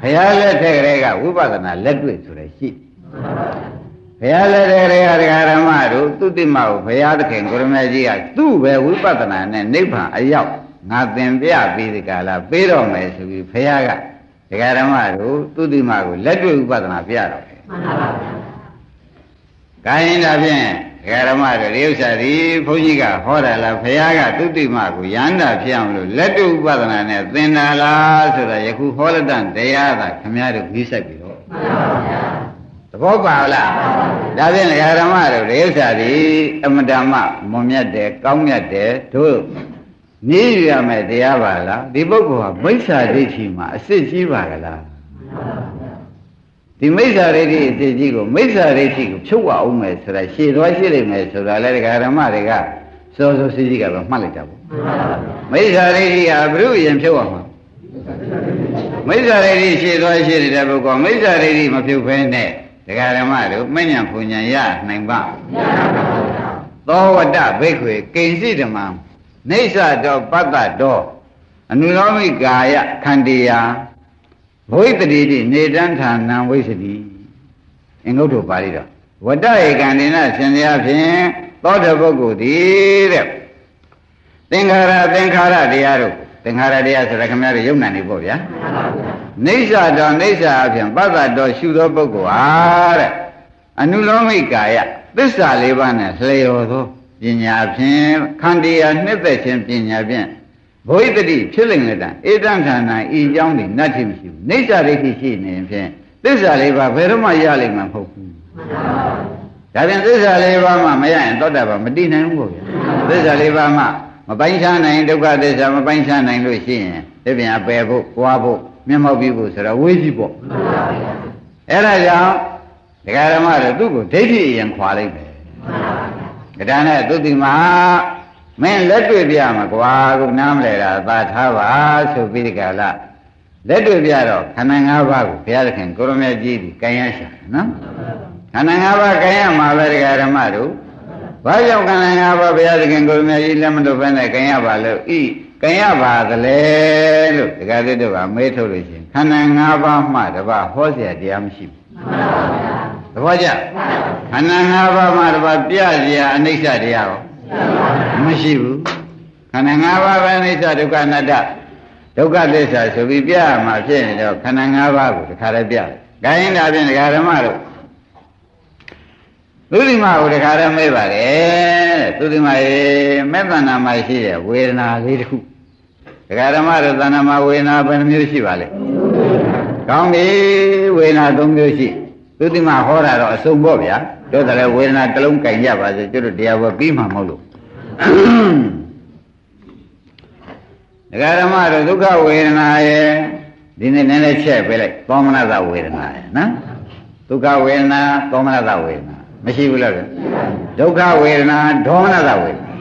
ဘုရားလက်ထက်ကလေးကဝိပဿနာလက်တွေ့ဆိုရရှိဘုရားလက်ထက်ကလေးကဒကာရမတို့သူတိမကိုဘုရားသခင်ကိုရမေကြီးကသူ့ပဲဝိပဿနာနဲ့နိဗ္ဗာန်အရောက်ငါသင်ပြပြီးဒီကလာပေးတော့မယ်ဆိုပြီးဘုရားကဒကာရမတို့သူတိမကိုလက်တွေ့ဝိပဿနာပြတော့တယ် မှန်ပါပါ။ခိုင်းဒါဖြင့်ဒကာရမတို့ဒီဥစ္စာဒီဘုန်းကြီးကဟောတယ်လားဘုရားကသူတိမကိုရဟန္တာဖြစ်အောင်လို့လက်တွေ့ဥပဒနာနဲ့သင်တာလားဆိုတာယခုဟောလက်တန်တရားသာခမည်းတော်ကြီးဆက်ပြီးတော့မှန်ပါဗျာသဘောပါလားဒါဖြင့်ဒကာရမတို့ဒီဥစ္စာဒီအမတမမွန်မြတ်တယ်ကောင်းမြတ်တယ်တို့နေရမယ်တရားပါလားဒီပုဂ္ဂိုလ်ဟာမိစ္ဆာဒိဋ္ဌိမှာအစစ်ကြီးပါကလား ဒီမိစ္ဆာဒိဋ္ဌိအစစ်ကြီးကိုမိစ္ဆာဒိဋ္ဌိကိုဖြုတ်ရအောင်မယ်ဆိုတာရှည်သွားရှိလိမ့်မယ်ဆိုတာလည်းဒကာရမတွေကစောစောစီးစီးကတော့မှတ်လိုက်တာပေါ့မိစ္ဆာဒိဋ္ဌိဟာဘုရုရင်ဖြုတ်ရမှာမိစ္ဆာဒိဋ္ဌိရှည်သွားရှိနေတဲ့ပုဂ္ဂိုလ်မိစ္ဆာဒိဋ္ဌိမဖြုတ်ဖဲနဲ့ဒကာရမတို့မညံဖူညာရနိုင်ပါသောဝတ္တဘိက္ခွေကိဉ္စိဓမ္မနေသတောပတ္တတောအနုလောမိကာယခန္တီယာ ဘဝိတတိတိနေတန်းဌာနံဝိသတိအင်္ဂုတ္တပါဠိတော်ဝတ္တဧကံဒေနရှင်တရားဖြင့်သောတပုဂ္ဂိုလ်သည်တဲ့သင်္ခါရသင်္ခါရတရားတို့သင်္ခါရတရားဆိုတာခင်ဗျားတို့ယုံနာနေပေါ့ဗျာနေသတော်နေသအဖြင့်ပတ္တတော်ရှုသောပုဂ္ဂိုလ်ဟာတဲ့အနုလောမိကာယသစ္စာလေးပါးနဲ့လျော်သောပညာဖြင့်ခန္တီယာနှစ်သက်ခြင်းပညာဖြင့် ဘဝိတတိဖြစ်လိမ့်လက်တံဧတံဌာနဤအကြောင်းဒီနတ်တိမရှိဘူးနေသဒိဋ္ဌိရှိနေဖြင့်သစ္စာလေးပါးဘယ်တော့မှရလိမ့်မှာမဟုတ်ဘူးဒါပြန်သစ္စာလေးပါးမှမရရင်သောတာပန်မတည်နိုင်ဘူးပေါ့ဗျာသစ္စာလေးပါးမှမပိုင်းခြားနိုင်ဒုက္ခသစ္စာမပိုင်းခြားနိုင်လို့ရှိရင်ဒီပြန်အပယ်ဖို့၊ွားဖို့မျက်မှောက်ပြုဖို့ဆိုတော့ဝေးကြီးပေါ့အဲ့ဒါကြောင့်ဒကာရမတို့သူ့ကိုဒိဋ္ဌိရင်ခွာလိုက်ပဲဒါနဲ့သူတိမှာ မင်းလက်တွေ့ပြမှာကွာကိုနားမလဲတာသာထားပါဆိုပြီးဒီကလာလက်တွေ့ပြတော့ခန္ဓာ၅ပါးကိုဘုရားသခင်ကိုရမေကြီးဒီကံရရှာနော်ခန္ဓာ၅ပါးကံရမှာပဲဒကာရမတို့ဘာကြောင့်ခန္ဓာ၅ပါးဘုရားသခင်ကိုရမေကြီးလက်မလို့ပဲနဲ့ကံရပါလို့ဤကံရပါသလဲလို့ဒကာသစ်တို့ကမေးထုတ်လို့ရှိရင်ခန္ဓာ၅ပါးမှတပါဟောเสียတရားမရှိဘူးသဘောကျခန္ဓာ၅ပါးမှတပါပြเสียအနိစ္စတရားရော မရှိဘူးခန္ဓာ၅ပါးပဲအနိစ္စဒုက္ခအနတ္တဒုက္ခသစ္စာဆိုပြီးပြရမှာဖြစ်ရင်တော့ခန္ဓာ၅ပါးကိုတခါတည်းပြတယ်။ဒါရင်ဒါဖြင့်ဒကာဓမ္မတို့သုတိမကိုတခါတည်းမေးပါတယ်တဲ့သုတိမရေမေတ္တနာမှာရှိတဲ့ဝေဒနာလေးတစ်ခုဒကာဓမ္မတို့သဏ္ဍာန်မှာဝေဒနာဘယ်နှမျိုးရှိပါလဲ။ကောင်းပြီဝေဒနာ၃မျိုးရှိ သုတိမဟောတာတော့အစုံပေါ့ဗျာတို့တည်းဝေဒနာတစ်လုံးကြိုင်ကြပါစေကျွတ်တို့တရားဝဲပြီးမှမဟုတ်လို့ဒကာဓမ္မတို့ဒုက္ခဝေဒနာရဲ့ဒီနေ့နည်းနည်းချက်ပေးလိုက်သောမနတဝေဒနာရဲ့နော်ဒုက္ခဝေဒနာသောမနတဝေဒနာမရှိဘူးလားဒုက္ခဝေဒနာဒေါမနတဝေဒနာ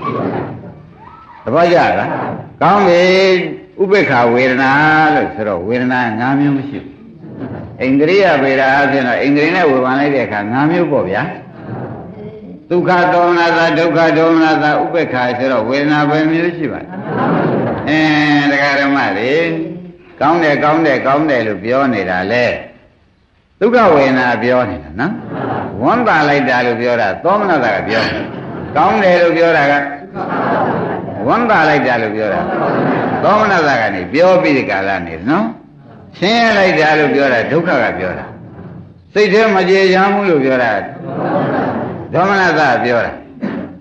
သဘောကျလားကောင်းပြီဥပေက္ခဝေဒနာလို့ဆိုတော့ဝေဒနာ၅မျိုးမရှိဘူး အိန္ဒြိယဗေဒအဖြစ်တော့အိန္ဒြိနဲ့ဝေဘာလိုက်တဲ့အခါ၅မျိုးပေါ့ဗျာဒုက္ခဒေါမနတာဒုက္ခဒေါမနတာဥပေက္ခဆိုတော့ဝေဒနာပဲမျိုးရှိပါအင်းတရားဓမ္မတွေကောင်းတယ်ကောင်းတယ်ကောင်းတယ်လို့ပြောနေတာလေဒုက္ခဝေဒနာပြောနေတာနော်ဝမ်းသာလိုက်တာလို့ပြောတာသောမနတာကပြောတယ်ကောင်းတယ်လို့ပြောတာကဝမ်းသာလိုက်တာလို့ပြောတာသောမနတာကနေပြောပြီးဒီကာလနေနော် ဆင်းရဲလိုက်တာလို့ပြောတာဒုက္ခကပြောတာစိတ်ထဲမကြေချမ်းဘူးလို့ပြောတာဒေါမနတာပြောတာ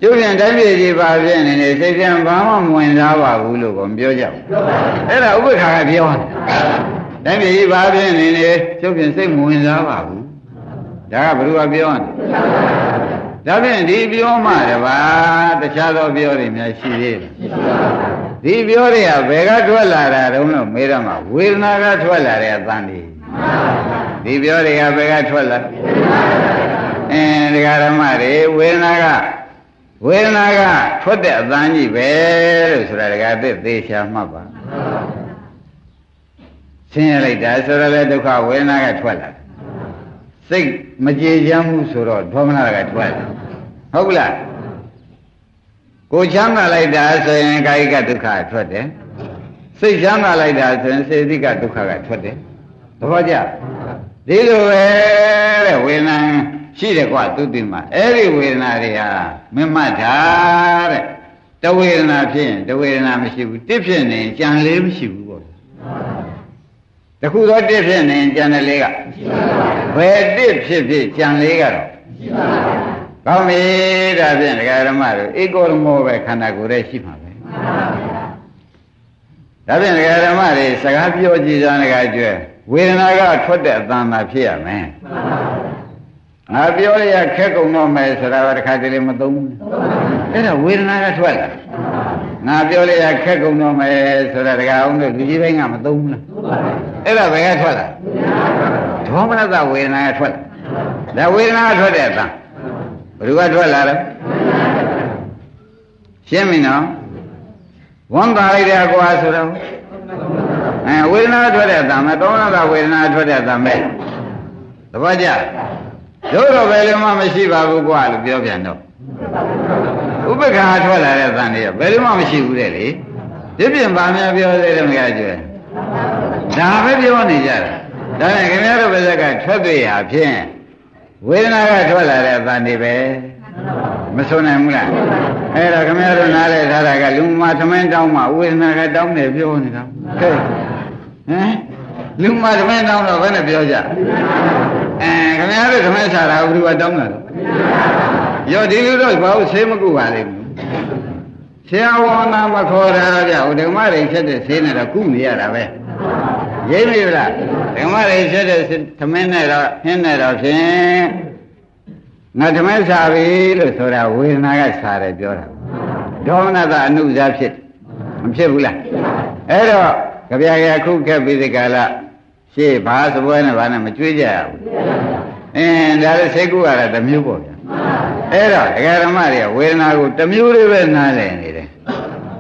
ကျုပ်ပြန်တိုင်းပြည်ကြီးပါဖြစ်နေနေစိတ်ပြန်ဘာမှမဝင်စားပါဘူးလို့ကောမပြောကြဘူးအဲ့ဒါဥပ္ပခါကပြောတယ်တိုင်းပြည်ကြီးပါဖြစ်နေနေကျုပ်ပြန်စိတ်မဝင်စားပါဘူးဒါကဘယ်သူကပြောရလဲဒါဖြင့်ဒီပြောမှတပါတခြားသောပြောတွေများရှိသေးတယ် ဒီပြောတွေကဘယ်ကထွက်လာတာတုံးလို့မေးတော့မှဝေဒနာကထွက်လာတဲ့အတန်ဒီဒီပြောတွေကဘယ်ကထွက်လာအင်းဒကာဓမ္မတွေဝေဒနာကဝေဒနာကထွက်တဲ့အတန်ကြီးပဲလို့ဆိုတာဒကာသစ်သေးချာမှတ်ပါဆင်းရဲလိုက်တာဆိုတော့လေဒုက္ခဝေဒနာကထွက်လာစိတ်မကြေချမ်းမှုဆိုတော့ဒေါမနကထွက်လာဟုတ်လား ကိုချမ်းသာလိုက်တာဆိုရင်ကာယကဒုက္ခထွက်တယ်စိတ်ချမ်းသာလိုက်တာဆိုရင်စေတိကဒုက္ခကထွက်တယ်သဘောကျဒီလိုပဲတဲ့ဝေဒနာရှိတယ်ကွာသူတိမှာအဲ့ဒီဝေဒနာတွေဟာမမှတ်တာတဲ့တဝေဒနာဖြစ်ရင်တဝေဒနာမရှိဘူးတစ်ဖြစ်နေကြံလေးမရှိဘူးပေါ့တခုသောတစ်ဖြစ်နေကြံတဲ့လေးကဘယ်တစ်ဖြစ်ဖြစ်ကြံလေးကတော့ ကောင်းပြီဒါဖြင့်ဒကာဓမ္မတို့ဧကောရမောပဲခန္ဓာကိုယ်ရဲ့ရှိမှာပဲဒါဖြင့်ဒကာဓမ္မတွေစကားပြောကြည့်ကြတဲ့ကကျွဲဝေဒနာကထွက်တဲ့အတန်သာဖြစ်ရမယ်ငါပြောရခက်ကုန်တော့မယ်ဆိုတာကတခါတလေမသုံးဘူးအဲ့ဒါဝေဒနာကထွက်လာငါပြောရခက်ကုန်တော့မယ်ဆိုတာတခါအောင်လို့လူကြီးပိုင်းကမသုံးဘူးလားအဲ့ဒါဘယ်ကထွက်လာဒေါမနတဝေဒနာကထွက်လာဒါဝေဒနာကထွက်တဲ့အတန် ဘယ်သူကထွက်လာလဲရှင်းပြီနော်ဝမ်းသာလိုက်တယ်ကွာဆိုတော့အဲဝေဒနာထွက်တဲ့အတန်မဲ့တောင်းတာဝေဒနာထွက်တဲ့အတန်မဲ့သဘောကျတို့တော့ဘယ်လိုမှမရှိပါဘူးကွာလို့ပြောပြန်တော့ဥပ္ပခါထွက်လာတဲ့တန်တွေကဘယ်လိုမှမရှိဘူးတဲ့လေဒီပြင်ဗာများပြောသေးတယ်မကကျွဲဒါပဲပြောနေကြတာဒါနဲ့ခင်ဗျားတို့ဘက်ကထွက်တွေ့ရဖြင့် ဝေဒနာကထွက်လာတဲ့အတန်တွေပဲမဆုံးနိုင်ဘူးလားအဲ့တော့ခင်ဗျားတို့နားလဲထားတာကလူမသမင်းတောင်းမှဝေဒနာကတောင်းတယ်ပြောနေတာဟဲ့ဟမ်လူမသမင်းတောင်းတော့ဘယ်နဲ့ပြောကြအဲခင်ဗျားတို့သမင်းစားတာဘယ်သူကတောင်းတာလဲရောဒီလူတော့ဘာလို့ဆေးမကုပါလိမ့်မလို့ဆရာဝန်နာမခေါ်တာကြဟိုဓမ္မတွေချက်တဲ့ဆေးနဲ့တော့ကုနေရတာပဲ ရိပ်မိလားဓမ္မတွေချက်တဲ့သမင်းနဲ့တော့ဟင်းနဲ့တော့ဖြင့်ငါဓမ္မစားပြီလို့ဆိုတာဝေဒနာကစားတယ်ပြောတာဒေါမနတအနုဇာဖြစ်မဖြစ်ဘူးလားအဲ့တော့ကြပြကြခုခက်ပြီးဒီကလာရှေ့ဘာစပွဲနဲ့ဘာနဲ့မကြွေးကြရဘူးအင်းဒါလည်းစိတ်ကူရတာတစ်မျိုးပေါ့ဗျာအဲ့တော့ဒကာဓမ္မတွေကဝေဒနာကိုတစ်မျိုးလေးပဲနားလည်နေ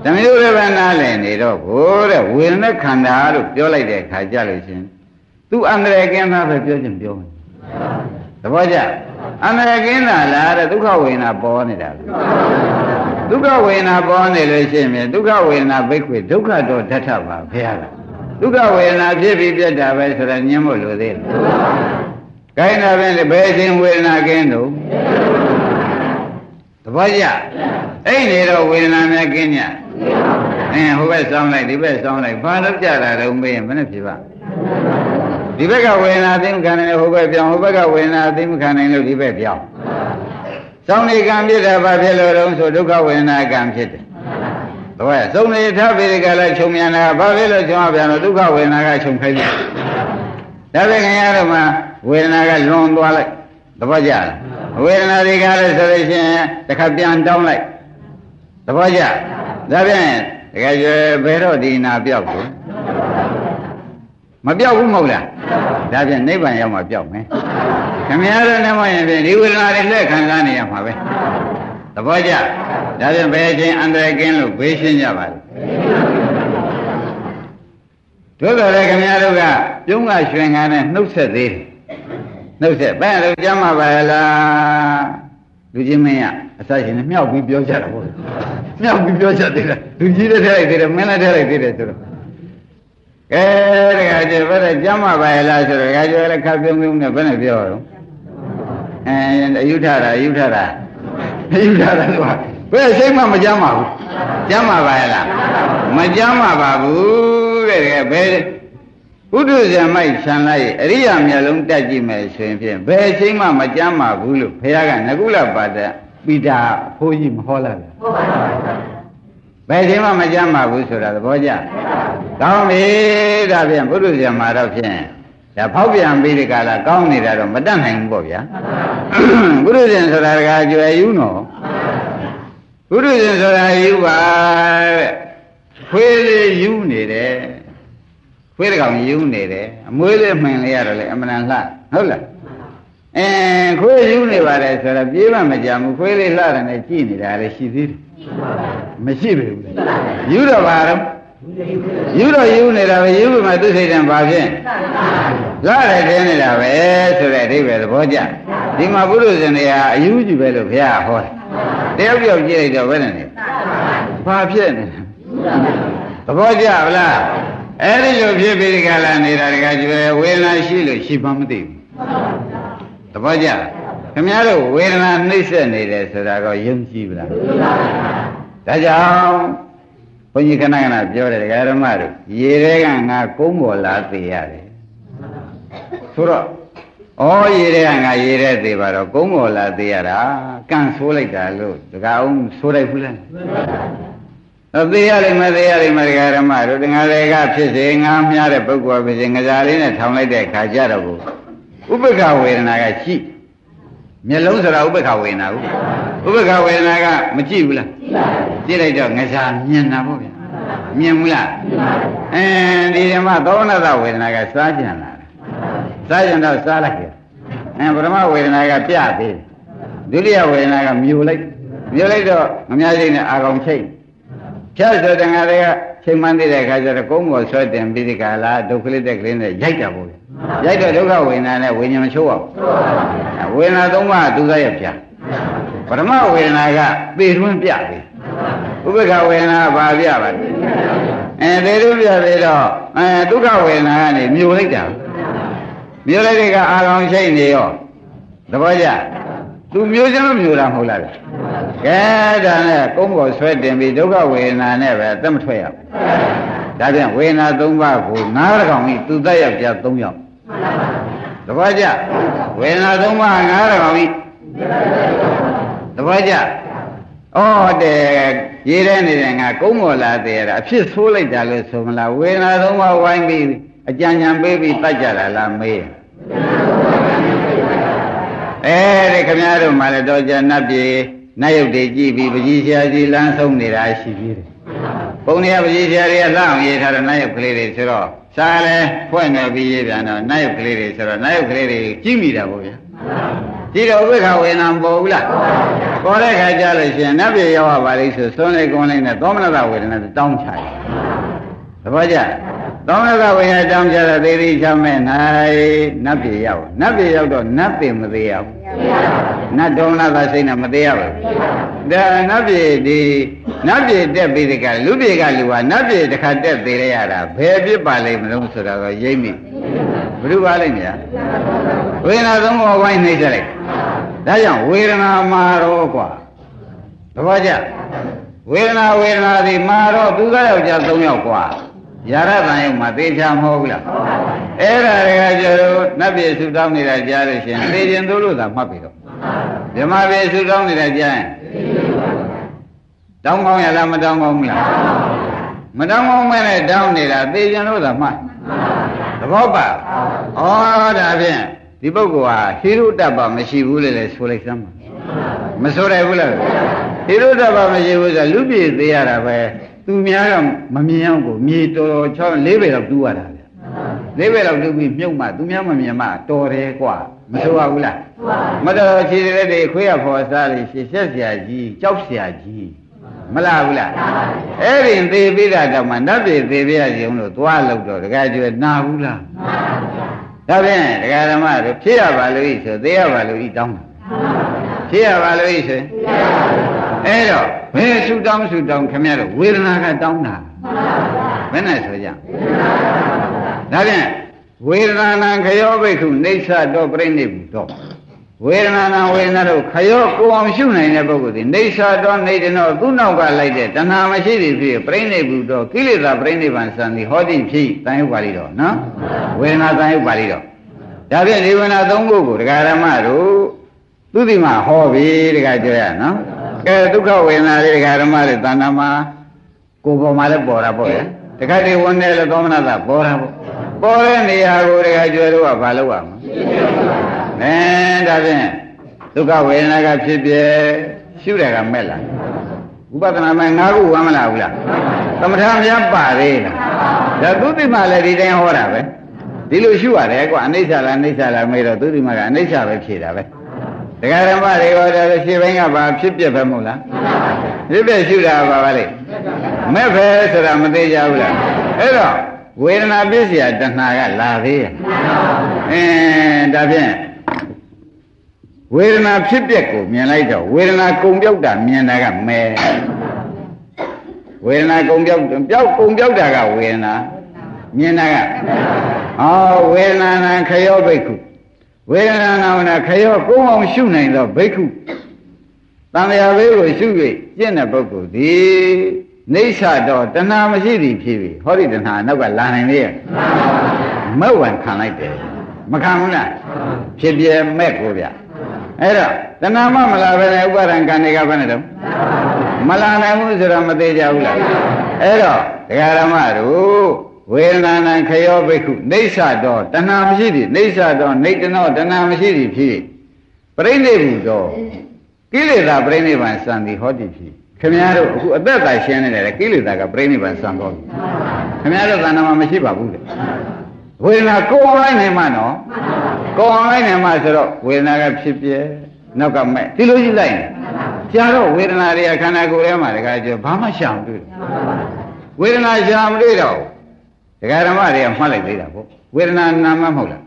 တယ်တစ်မျိုးလေးပဲနားလည်နေတော့ဘိုးတဲ့ဝေဒနာခန္ဓာလို့ပြောလိုက်တဲ့အခါကြလို့ရှင်သူအန္တရာယ်ကင်းသားပဲပြောချင်ပြောမယ်သဘောကျအန္တရာယ်ကင်းတာလားတဲ့ဒုက္ခဝေဒနာပေါ်နေတာဒုက္ခဝေဒနာပေါ်နေလို့ရှိရင်ဒုက္ခဝေဒနာဘိက္ခွေဒုက္ခတော့ဓာတ်ပါဘုရားကဒုက္ခဝေဒနာဖြစ်ပြီးပြတ်တာပဲဆိုတော့ညှင်းဖို့လိုသေးတယ်။ခိုင်းတာပဲဘယ်ချင်းဝေဒနာကင်းတော့သဘောကျအဲ့နေတော့ဝေဒနာများကင်းည အင်းဟိုဘက်စောင်းလိုက်ဒီဘက်စောင်းလိုက်ဘာလို့ကြတာတော့မေးရင်မနဲ့ဖြစ်ပါဒီဘက်ကဝေဒနာသိမခံနိုင်လို့ဟိုဘက်ပြောင်းဟိုဘက်ကဝေဒနာသိမခံနိုင်လို့ဒီဘက်ပြောင်းစောင်းနေကံဖြစ်တာဘာဖြစ်လို့တော့ဆိုဒုက္ခဝေဒနာကံဖြစ်တယ်။တော့သုံးနေထပ်ပြီးကြလဲခြုံမြန်တာဘာဖြစ်လို့ခြုံရပြန်လို့ဒုက္ခဝေဒနာကခြုံခိုင်းတယ်။ဒါပဲခင်ဗျားတို့မှာဝေဒနာကလွန်သွားလိုက်သဘောကျလား။ဝေဒနာတွေကလည်းဆိုလို့ရှိရင်တစ်ခါပြန်တောင်းလိုက်သဘောကျ။ဒါပြန် တကယ်ကျေဘယ်တော့ဒီနာပြောက်ကိုမပြောက်ဘူးမဟုတ်လား။ဒါပြန်နိဗ္ဗာန်ရောက်မှပြောက်မယ်။ခင်ဗျားတို့နဲ့မှရင်ဖြင့်ဒီဝေဒနာတွေလက်ခံစားနေရမှာပဲ။သသဘောကျဒါပြန်ဘယ်အချိန်အန္တရာယ်ကင်းလို့ဘေးရှင်းကြပါလဲတို့တော်လည်းခင်ဗျားတို့ကပြုံးကရွှင်ခံနဲ့နှုတ်ဆက်သေးတယ်နှုတ်ဆက်ဘယ်လိုကြမ်းမှာပါလား လူချင်းမင်းရအစရှင်နဲ့မြောက်ပြီးပြောကြတာပေါ့မြောက်ပြီးပြောကြသေးတယ်လူကြီးတွေထည့်လိုက်သေးတယ်မင်းလည်းထည့်လိုက်သေးတယ်ဆိုတော့ကဲတခါကျဘယ်နဲ့ကြမ်းမှာပါလားဆိုတော့တခါကျလည်းခပ်ပြုံးပြုံးနဲ့ဘယ်နဲ့ပြောတော့အဲအယုထတာအယုထတာအယုထတာဆိုတော့ဘယ်စိတ်မှမကြမ်းပါဘူးကြမ်းမှာပါလားမကြမ်းမှာပါဘူးတဲ့ဘယ် ဥဒ္ဓဇံမိုက်ခြံလိုက်အရိယာမျက်လုံးတက်ကြည့်မယ်ဆိုရင်ဖြင့်ဘယ်အချိန်မှမကြမ်းပါဘူးလို့ဘုရားကငကုလပါဒပိတာဖိုးကြီးမဟောလာဘူးဟုတ်ပါဘူးဘယ်အချိန်မှမကြမ်းပါဘူးဆိုတာသဘောကျကောင်းပြီဒါဖြင့်ဘုဒ္ဓဇံမှာတော့ဖြင့်ဒါဖောက်ပြန်ပြီးဒီကလာကောင်းနေတာတော့မတတ်နိုင်ဘူးပေါ့ဗျာဘုဒ္ဓဇံဆိုတာကကြွယ်ယူနော်ဘုဒ္ဓဇံဆိုတာယူပါတဲ့ခွေးလေးယူနေတယ် ခွေးတကောင်ယူနေတယ်အမွေးလေးမှင်လေးရတော့လေအမှန်တန်လှဟုတ်လားအဲခွေးယူနေပါတယ်ဆိုတော့ပြေးမှမကြဘူးခွေးလေးလှတယ်နဲ့ကြည့်နေတာလည်းရှိသေးတယ်မရှိပြီဘူးယူတော့ပါတော့ယူတော့ယူနေတာပဲယူမှသူစိတ်တံဘာဖြင့်လာတယ်တင်းနေတာပဲဆိုတဲ့အဓိပ္ပာယ်သဘောကျဒီမှာဘုရုဇင်တွေဟာအယူကြည့်ပဲလို့ဘုရားဟောတယ်တယောက်တယောက်ကြည့်လိုက်တော့ဘယ်နဲ့နေဘာဖြစ်နေသဘောကျဗလား အဲ့ဒီလိုဖြစ်ပြီးဒီကလာနေတာတကကျွယ်ဝေဒနာရှိလို့ရှိမှမသိဘူးသဘောကျခင်ဗျားတို့ဝေဒနာနှိမ့်ဆက်နေတယ်ဆိုတာကယုံကြည်ဗလားဒါကြောင့်ဘုန်းကြီးခဏခဏပြောတယ်ဒကာရမတို့ရေထဲကငါကုန်းပေါ်လာသေးရတယ်ဆိုတော့ဩရေထဲကငါရေထဲသေးပါတော့ကုန်းပေါ်လာသေးရတာကန့်ဆိုးလိုက်တာလို့ဒကာအောင်ဆိုးလိုက်ဘူးလား အသေးရလိမ့်မယ်သေးရလိမ့်မယ်ဒကာရမတို့တငါတွေကဖြစ်စေငါမြားတဲ့ပုဂ္ဂိုလ်ဖြစ်စေငကြလေးနဲ့ထောင်လိုက်တဲ့ခါကြတော့ဘူးဥပ္ပခဝေဒနာကရှိမျက်လုံးဆိုတာဥပ္ပခဝေဒနာဘူးဥပ္ပခဝေဒနာကမကြည့်ဘူးလားကြည့်လိုက်တော့ငကြမြင်တာပေါ့ဗျာမြင်ဘူးလားအဲဒီဓမ္မသောဏသဝေဒနာကစားကြံလာတယ်စားကြံတော့စားလိုက်ရအဲပရမဝေဒနာကပြသေးတယ်ဒုတိယဝေဒနာကမြူလိုက်မြူလိုက်တော့ငများစိတ်နဲ့အာကောင်ချိတ် ဖြတ်ဆိုတဲ့ငါတွေကချိန်မှန်းသိတဲ့အခါကျတော့ကုန်းပေါ်ဆွဲတင်ပြီးဒီကလာဒုက္ခလေးတက်ကလေးနဲ့ရိုက်တာပေါ့ရိုက်တော့ဒုက္ခဝေဒနာနဲ့ဝိညာဉ်မချိုးအောင်ဝေဒနာသုံးပါးသူသားရပြပရမဝေဒနာကပေတွင်းပြပြီဥပ္ပခဝေဒနာဘာပြပါလဲအဲပေတွင်းပြပြီးတော့အဲဒုက္ခဝေဒနာကနေမြုပ်လိုက်တာမြုပ်လိုက်တဲ့ကအာရုံရှိနေရောသဘောကျ သူမျိုးစမ်းမျိုးတာမဟုတ်လားကဲဒါနဲ့ကုန်းပေါ်ဆွဲတင်ပြီးဒုက္ခဝေဒနာနဲ့ပဲသက်မထွက်ရဘူးဒါပြန်ဝေဒနာ၃ပါးကိုငါးကောင်ကြီးသူသက်ယောက်ျား၃ယောက်သဘောကျဝေဒနာ၃ပါးငါးကောင်ကြီးသဘောကျဩတဲ့ရေးတဲ့နေတဲ့ငါကုန်းပေါ်လာသေးရတာအဖြစ်ဆိုးလိုက်တာလို့ဆိုမလားဝေဒနာ၃ပါးဝိုင်းပြီးအကြံဉာဏ်ပေးပြီးတတ်ကြတာလားမေး အဲဒီခမည်းတော်မှလည်းတော့ကျနတ်ပြေနတ်ရုပ်တွေကြည့်ပြီးပကြီးဆရာကြီးလမ်းဆုံးနေတာရှိသေးတယ်။ပုံတွေကပကြီးဆရာတွေကလှအောင်ရေးထားတဲ့နတ်ရုပ်ကလေးတွေဆိုတော့စားလဲဖွဲ့နေပြီးရေးပြန်တော့နတ်ရုပ်ကလေးတွေဆိုတော့နတ်ရုပ်ကလေးတွေကြည့်မိတာပေါ့ဗျာ။ကြည့်တော့ဥပ္ပခဝေနာမပေါ်ဘူးလား။ပေါ်တဲ့ခါကျလို့ရှိရင်နတ်ပြေရောက်ပါလိမ့်ဆိုသွန်းလိုက်ကွန်းလိုက်နဲ့သောမနတဝေဒနာတောင်းချတယ်။သဘောကျ သောမနတဝေဒနာတောင်းချတဲ့သေသေးချမဲ့၌နတ်ပြေရောက်နတ်ပြေရောက်တော့နတ်ပြေမသေးရဘူးနတ်တော်နာသာစိတ်နဲ့မသေးရပါဘူးဒါနတ်ပြည်ဒီနတ်ပြည်တက်ပြီးဒီကလူပြည်ကလူဟာနတ်ပြည်တစ်ခါတက်သေးရတာဘယ်ဖြစ်ပါလိမ့်မလို့ဆိုတာတော့ရိမ့်မိဘ누구ပါလိမ့်များဝေဒနာသုံးပါးဝိုင်းနှိမ့်ဆက်လိုက်ဒါကြောင့်ဝေဒနာမှာတော့กว่าသဘောကျဝေဒနာဝေဒနာဒီမှာတော့သူကယောက်ျား၃ယောက်กว่า ရာရတန်ယုံမှာသေချာမဟုတ်ဘူးလားအဲ့ဒါတွေကကျတော့နတ်ပြည်ဆူတောင်းနေတာကြားလို့ရှင်သေခြင်းသို့လို့သာမှတ်ပြီတော့မြမပြည်ဆူတောင်းနေတာကြားရင်တောင်းကောင်းရလားမတောင်းကောင်းဘူးလားမတောင်းကောင်းမဲနဲ့တောင်းနေတာသေခြင်းလို့သာမှတ်သဘောပါဩဒါဖြင့်ဒီပုဂ္ဂိုလ်ဟာဟိရုတ္တပမရှိဘူးလေလေဆိုလိုက်စမ်းပါမဆိုရဘူးလားဟိရုတ္တပမရှိဘူးဆိုလူပြည်သေးရတာပဲ သူများတော့မမြင်အောင်ကိုမြေတော်တော်ချောင်း၄ဘယ်လောက်တူးရတာဗျလေးပဲတော့လူပြီးမြုပ်မှသူများမမြင်မှတော်တယ်ကွာမတော်ဘူးလားမတော်ချီတဲ့တွေခွေးရဖော်စားလေရှေရှက်ဆရာကြီးကြောက်ဆရာကြီးမလားဘူးလားအဲ့ဒီသေပြီးတာတော့မှနတ်ပြည်သေပြရရုံလို့သွားလို့တော့တကယ်ကျွေးနာဘူးလားဒါဖြင့်တရားဓမ္မတို့ဖြစ်ရပါလို့ဤဆိုသေရပါလို့ဤတောင်းတာဖြစ်ရပါလို့ဤဆိုသေရပါလို့ အဲ့တော့ဘယ်ဆူတောင်းဆူတောင်းခင်ဗျားတို့ဝေဒနာကတောင်းတာဘယ်နဲ့ဆိုကြဒါဖြင့်ဝေဒနာနံခယောဘိက္ခုနေသတော့ပြိဋိဘုတော့ဝေဒနာနာဝေဒနာတို့ခရောကိုအောင်ရှုနိုင်တဲ့ပုဂ္ဂိုလ်ဒီနေသတော့နေတယ်တော့သူ့နောက်ကလိုက်တဲ့တဏှာမရှိသည်ဖြစ်ပြိဋိဘုတော့ကိလေသာပြိဋိဘံစံသည်ဟောတိဖြစ်တန်ရုပ်ပါဠိတော်နော်ဝေဒနာတန်ရုပ်ပါဠိတော်ဒါဖြင့်ဒီဝေဒနာသုံးခုကိုဒကာရမတို့သူဒီမှာဟောပြီဒကာပြောရနော် ကဲဒုက္ခဝေဒနာတွေဒကာရမတွေတဏ္ဍာမှာကိုယ်ပေါ်မှာလည်းပေါ်တာပေါ့ရတခါတည်းဝန်နေလည်းသောမနတာပေါ်တာပေါ့ပေါ်တဲ့နေရာကိုဒကာကျွဲတို့ကဘာလုပ်ရမလဲအဲဒါဖြင့်ဒုက္ခဝေဒနာကဖြစ်ပြရှုတယ်ကမဲ့လားဥပဒနာမဲ့ငါးခုဝမ်းမလားဘူးလားသမထများပါသေးလားဒါသူတိမှလည်းဒီတိုင်းဟောတာပဲဒီလိုရှုရတယ်ကွာအနိစ္စလားအနိစ္စလားမေးတော့သူတိမှကအနိစ္စပဲဖြေတာပဲ ဒကာဓမ္မတွေဟောတယ်ရှင်းပိုင်းကဘာဖြစ်ပြပဲမဟုတ်လားဖြစ်ပြရှုတာပါပါလေမဲ့ပဲဆိုတာမသေးကြဘူးလားအဲ့တော့ဝေဒနာပြည့်စရာတဏှာကလာသေးရဲ့အင်းဒါဖြင့်ဝေဒနာဖြစ်ပျက်ကိုမြင်လိုက်တော့ဝေဒနာကုံပြောက်တာမြင်တာကမဲဝေဒနာကုံပြောက်ပြောက်ကုံပြောက်တာကဝေဒနာမြင်တာကဟောဝေဒနာနာခယောဘိက္ခု ဝေဒနာနာဝနာခယောကုံအောင်ရှုနိုင်သောဘိက္ခုတန်လျာဘေးကိုရှု၍ကျင့်တဲ့ပုဂ္ဂိုလ်သည်နေဆတော့တဏှာမရှိသည်ဖြစ်ပြီဟောဒီတဏှာနောက်ကလာနိုင်လေရဲ့မက်ဝင်ခံလိုက်တယ်မခံဘူးလားဖြစ်ပြမဲ့ကိုဗျအဲ့တော့တဏှာမမလာပဲနဲ့ဥပါဒံကံတွေကဘယ်နဲ့တော့မလာနိုင်ဘူးဆိုတော့မသေးကြဘူးလားအဲ့တော့ဒကာရမတို့ ဝေဒနာနံခယောဘိက္ခုနေဆတော့တဏှာမရှိသည်နေဆတော့နေတနောတဏှာမရှိသည်ဖြစ်ပြိဋိဘုတော့ကိလေသာပြိဋိဘံစံသည်ဟောတိဖြစ်ခင်ဗျားတို့အခုအသက်သာရှင်းနေတယ်ကိလေသာကပြိဋိဘံစံတော်ပြီခင်ဗျားတို့သဏ္ဍာန်မှာမရှိပါဘူးလေဝေဒနာကိုယ်လိုက်နေမှနော်ကိုယ်လိုက်နေမှဆိုတော့ဝေဒနာကဖြစ်ပြဲနောက်ကမဲ့ဒီလိုကြည့်လိုက်ရင်ကြာတော့ဝေဒနာတွေကခန္ဓာကိုယ်ထဲမှာတခါကျဘာမှရှာမတွေ့ဘူးဝေဒနာရှာမတွေ့တော့ ဒကာဓမ္မတွေကမှတ်လိုက်သေးတာပေါ့ဝေဒနာနာမမဟုတ်လား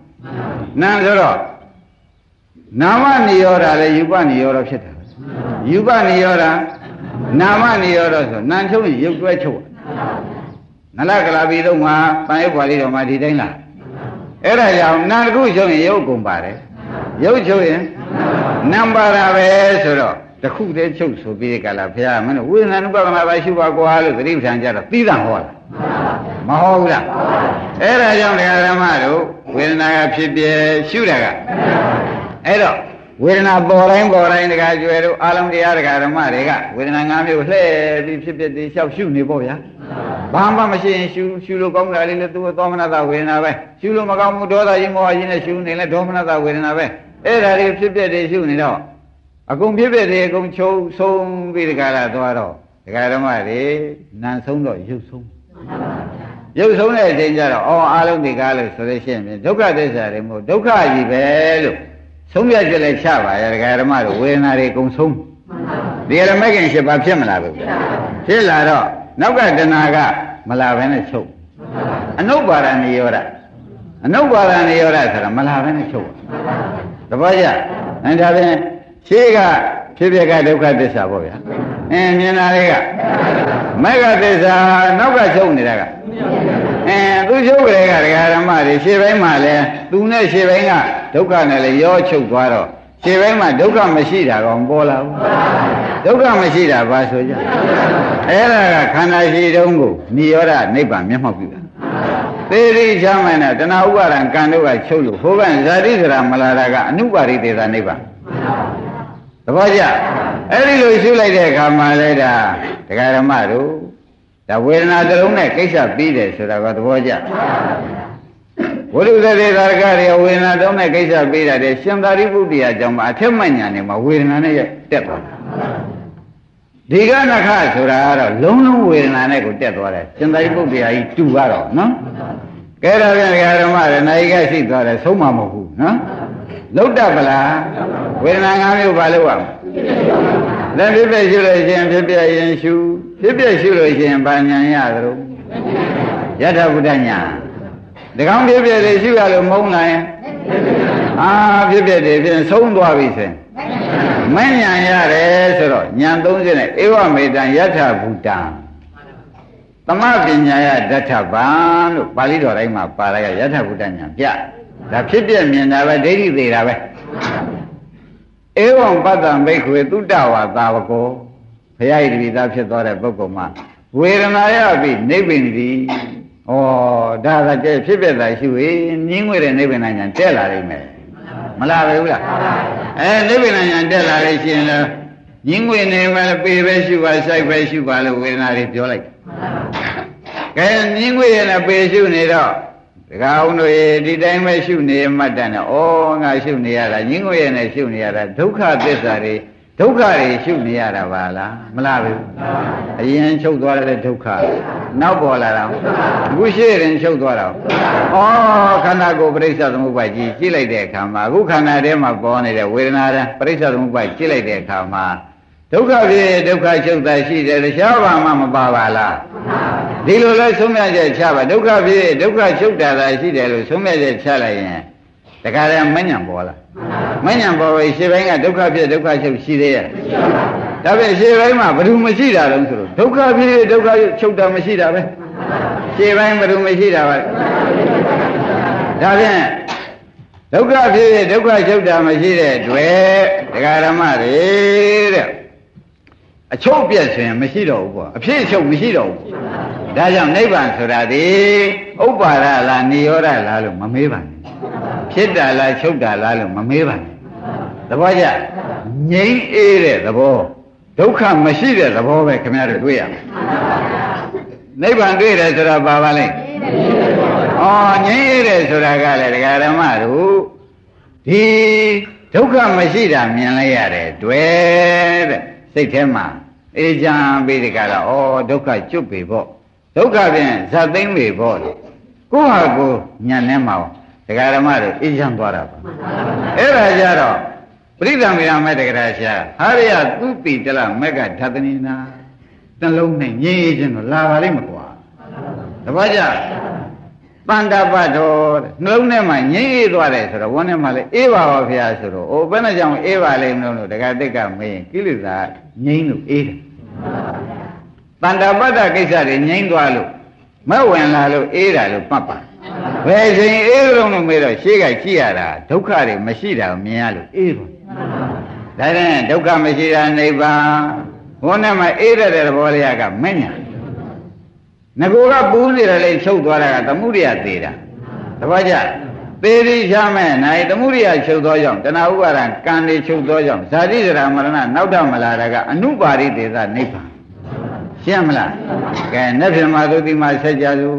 နာဆိုတော့နာမနိရောဓလည်းယူပနိရောဓဖြစ်တာယူပနိရောဓနာမနိရောဓဆိုနာချုပ်ရင်ရုပ်တွဲချုပ်နလကလာပြီတော့မှာပန်ရုပ်ပါဠိတော်မှာဒီတိုင်းလားအဲ့ဒါကြောင့်နာကုချုပ်ရင်ရုပ်ကုန်ပါတယ်ရုပ်ချုပ်ရင်နံပါတာပဲဆိုတော့တခုတည်းချုပ်ဆိုပြီးကလာဘုရားမင်းဝိညာဉ်ဥပဒနာပါရှိပါကွာလို့သတိပဋ္ဌာန်ကြတော့သီးသန့်ဟောတာ မဟောဘူးလားအဲ့ဒါကြောင့်ဒကာဓမ္မတို့ဝေဒနာကဖြစ်ပြရှုတာကအဲ့တော့ဝေဒနာပေါ်တိုင်းပေါ်တိုင်းတခါကျွယ်တို့အာလုံးတရားတခါဓမ္မတွေကဝေဒနာ၅မျိုးလှည့်ပြီးဖြစ်ဖြစ်ပြီးလျှောက်ရှုနေပေါ့ဗျာဘာမှမရှိရင်ရှုရှုလို့ကောင်းတာလေးလည်းသူ့သောမနတာဝေဒနာပဲရှုလို့မကောင်းဘူးဒေါသကြီးမောဟကြီးနဲ့ရှုနေလဲဒေါမနတာဝေဒနာပဲအဲ့ဒါတွေဖြစ်ဖြစ်တွေရှုနေတော့အကုန်ဖြစ်ဖြစ်တွေအကုန်ချုပ်ဆုံးပြီးတခါလာသွားတော့ဒကာဓမ္မတွေနန်ဆုံးတော့ရုပ်ဆုံး ရုပ်ဆုံးတဲ့အချိန်ကျတော့အော်အားလုံးဒီကားလို့ဆိုလို့ရှိရင်ဒုက္ခသစ္စာတွေမို့ဒုက္ခကြီးပဲလို့ဆုံးဖြတ်ချက်လည်းချပါရဲ့ဒကာဓမ္မတို့ဝေဒနာတွေအကုန်ဆုံးဒီရမခင်ရှိပါဖြစ်မလားဘူးဖြစ်လာတော့နောက်ကတဏှာကမလာဘဲနဲ့ချုပ်အနုပါဒနိရောဓအနုပါဒနိရောဓဆိုတာမလာဘဲနဲ့ချုပ်တပည့်ရအဲဒါဖြင့်ရှေးက ဖြစ်ဖြစ်ကဒုက္ခသစ္စာပေါ့ဗျာအင်းမြင်တာတွေကမဂ္ဂသစ္စာနောက်ကချုပ်နေတာကအဲသူချုပ်ကြတဲ့ကဒကာဓမ္မတွေရှေးပိုင်းမှာလဲသူနဲ့ရှေးပိုင်းကဒုက္ခနဲ့လည်းရောချုပ်သွားတော့ခြေပိုင်းမှာဒုက္ခမရှိတာကောင်ပေါ်လာဘူးဒုက္ခမရှိတာဘာဆိုကြအဲ့ဒါကခန္ဓာရှိတုံးကိုនិရောဓနိဗ္ဗာန်မျက်မှောက်ပြုတာသေရိချမ်းမှန်တဲ့တဏှာဥပါဒံကံတို့ကချုပ်လို့ဟိုကဇာတိဆိုတာမလာတာကအနုပါရိသေသာနိဗ္ဗာန် သဘောကျအဲ့ဒီလိုရှုလိုက်တဲ့အခါမှာလဲဒါဒကာရမတို့ဒါဝေဒနာတစ်လုံးနဲ့ကိစ္စပြီးတယ်ဆိုတာကသဘောကျဝိရုသတိသာရကတွေဝေဒနာတောင်းတဲ့ကိစ္စပေးတာတဲ့ရှင်သာရိပုတ္တရာကြောင့်မအထက်မှညာနေမှာဝေဒနာနဲ့တက်သွားတာဒီကနခဆိုတာကတော့လုံးလုံးဝေဒနာနဲ့ကိုတက်သွားတယ်ရှင်သာရိပုတ္တရာကြီးတူကတော့နော်ကဲဒါပြန်ဓမ္မရနိုင်ကရှိသွားတယ်ဆုံးမမဟုတ်ဘူးနော် လုတ်တတ်ပလားဝေဒနာ၅မျိုးဘာလို့ရမလဲလက်ဖြစ်ဖြစ်ရှုလို့ရှိရင်ဖြစ်ဖြစ်ရင်ရှုဖြစ်ဖြစ်ရှုလို့ရှိရင်ဘာညာရသလိုယထာဘုဒ္ဓညာဒီကောင်ဖြစ်ဖြစ်လေးရှုရလို့မုန်းနိုင်အာဖြစ်ဖြစ်တွေဖြင့်ဆုံးသွားပြီဆိုရင်မညာရတယ်ဆိုတော့ညာ30နဲ့ဧဝမေတံယထာဘုဒ္ဓံသမပညာယဒဋ္ဌဗံလို့ပါဠိတော်တိုင်းမှာပါလိုက်ရယထာဘုဒ္ဓညာပြ ဒါဖြစ်ပြမြင်တာပဲဒိဋ္ဌိသေးတာပဲဧဝံပတ္တံဘိက္ခွေသုတ္တဝါသာဝကောဘုရားဤတပိသားဖြစ်သွားတဲ့ပုဂ္ဂိုလ်မှာဝေဒနာရပြီနိဗ္ဗိန်ဒီဩဒါကကြည့်ဖြစ်ပြတာရှိဝေငင်းငွေတဲ့နိဗ္ဗာန်ညာတက်လာလိမ့်မယ်မလားပဲဘူးလားအဲနိဗ္ဗာန်ညာတက်လာလို့ရှိရင်လည်းငင်းငွေနေမှပေပဲရှိပါစိုက်ပဲရှိပါလို့ဝေဒနာတွေပြောလိုက်ကဲငင်းငွေရနဲ့ပေရှုနေတော့ ဒကာအောင်တို့ဒီတိုင်းပဲရှုနေမှတ်တယ်နော်ဩငါရှုနေရတာငင်းငွေရနဲ့ရှုနေရတာဒုက္ခသစ္စာတွေဒုက္ခတွေရှုနေရတာပါလားမလားဘူးအရင်ချုပ်သွားတဲ့ဒုက္ခနောက်ပေါ်လာတာအခုရှိရင်ချုပ်သွားတာဩခန္ဓာကိုယ်ပြိဿသမုပ္ပါကြီးကြည့်လိုက်တဲ့အခါမှာအခုခန္ဓာထဲမှာပေါ်နေတဲ့ဝေဒနာတပြိဿသမုပ္ပါကြည့်လိုက်တဲ့အခါမှာ ဒုက္ခဖြစ်ဒုက္ခချုပ်တာရှိတယ်ရှားပါမှမပါပါလားဒီလိုလဲဆုံးမြတ်ချက်ချပါဒုက္ခဖြစ်ဒုက္ခချုပ်တာသာရှိတယ်လို့ဆုံးမြတ်ချက်ချလိုက်ရင်တခါတည်းမညံပေါ်လားမညံပေါ်ပြီရှေ့ပိုင်းကဒုက္ခဖြစ်ဒုက္ခချုပ်ရှိသေးရဲ့ဒါဖြင့်ရှေ့ပိုင်းမှာဘယ်သူမရှိတာလဲဆိုတော့ဒုက္ခဖြစ်ဒုက္ခချုပ်တာမရှိတာပဲရှေ့ပိုင်းဘယ်သူမရှိတာပါဒါဖြင့်ဒုက္ခဖြစ်ဒုက္ခချုပ်တာမရှိတဲ့တွေ့ဒကာရမတွေတဲ့ အချုပ်ပြက်ဆိုရင်မရှိတော့ဘူးပေါ့အဖြစ်အချုပ်မရှိတော့ဘူးဒါကြောင့်နိဗ္ဗာန်ဆိုတာဒီဥပ္ပါဒလားနိရောဓလားလို့မမေးပါနဲ့ဖြစ်တာလားချုပ်တာလားလို့မမေးပါနဲ့သဘောကျငြိမ်းအေးတဲ့သဘောဒုက္ခမရှိတဲ့သဘောပဲခင်ဗျားတို့တွေ့ရမယ်နိဗ္ဗာန်တွေ့တယ်ဆိုတာပါပါလိမ့်ဩငြိမ်းအေးတယ်ဆိုတာကလည်းဒကာဓမ္မတို့ဒီဒုက္ခမရှိတာမြင်လိုက်ရတယ်တွေ့တဲ့ စိတ်ထဲမှာအေးချမ်းပြီးဒီကလာဩဒုက္ခကျွတ်ပြီပေါ့ဒုက္ခဖြင့်ဇတ်သိမ့်ပြီပေါ့ကိုယ့်ဟာကိုညံနေမှာဒကာဓမ္မတို့အေးချမ်းသွားတာပါအဲ့ဒါကြတော့ပရိသမီရမဲ့တကရာရှာဟာရယသူပိတလမက်ကဓာတနိနာနှလုံးနဲ့ငြိမ်းခြင်းတော့လာပါလိမ့်မကွာတပတ်ကြ တန်တပတ်တော်နှလုံးထဲမှာငြိမ်းအေးသွားတယ်ဆိုတော့ဝန်းထဲမှာလည်းအေးပါပါဗျာဆိုတော့အိုဘယ်နဲ့ကြောင့်အေးပါလိမ့်မလို့တက္ကတိတ်ကမေးရင်ကိလေသာငြိမ်းလို့အေးတယ်တန်တပတ်တကိစ္စတွေငြိမ်းသွားလို့မဝင်လာလို့အေးတာလို့မှတ်ပါဘယ်ချိန်အေးလုံးလို့မေးတော့ရှေ့ကကြည့်ရတာဒုက္ခတွေမရှိတာကိုမြင်ရလို့အေးသွားဒါနဲ့ဒုက္ခမရှိတာနိဗ္ဗာန်ဘုန်းနဲ့မှာအေးတဲ့သဘောလေးကမဉ္ဇဏ် ငကိုကပူးနေတယ်လေချုပ်သွားတာကသမှုရိယသေးတာတပည့်ကြသေရီရှားမဲ့နိုင်သမှုရိယချုပ်သောကြောင့်တဏှာဥပါဒံကံတွေချုပ်သောကြောင့်ဇာတိဇရာမရဏနောက်တော့မလာတာကအနုပါရိသေသနိဗ္ဗာန်ရှင်းမလားကဲနေ့ပြန်မှာသုတိမှာဆက်ကြစို့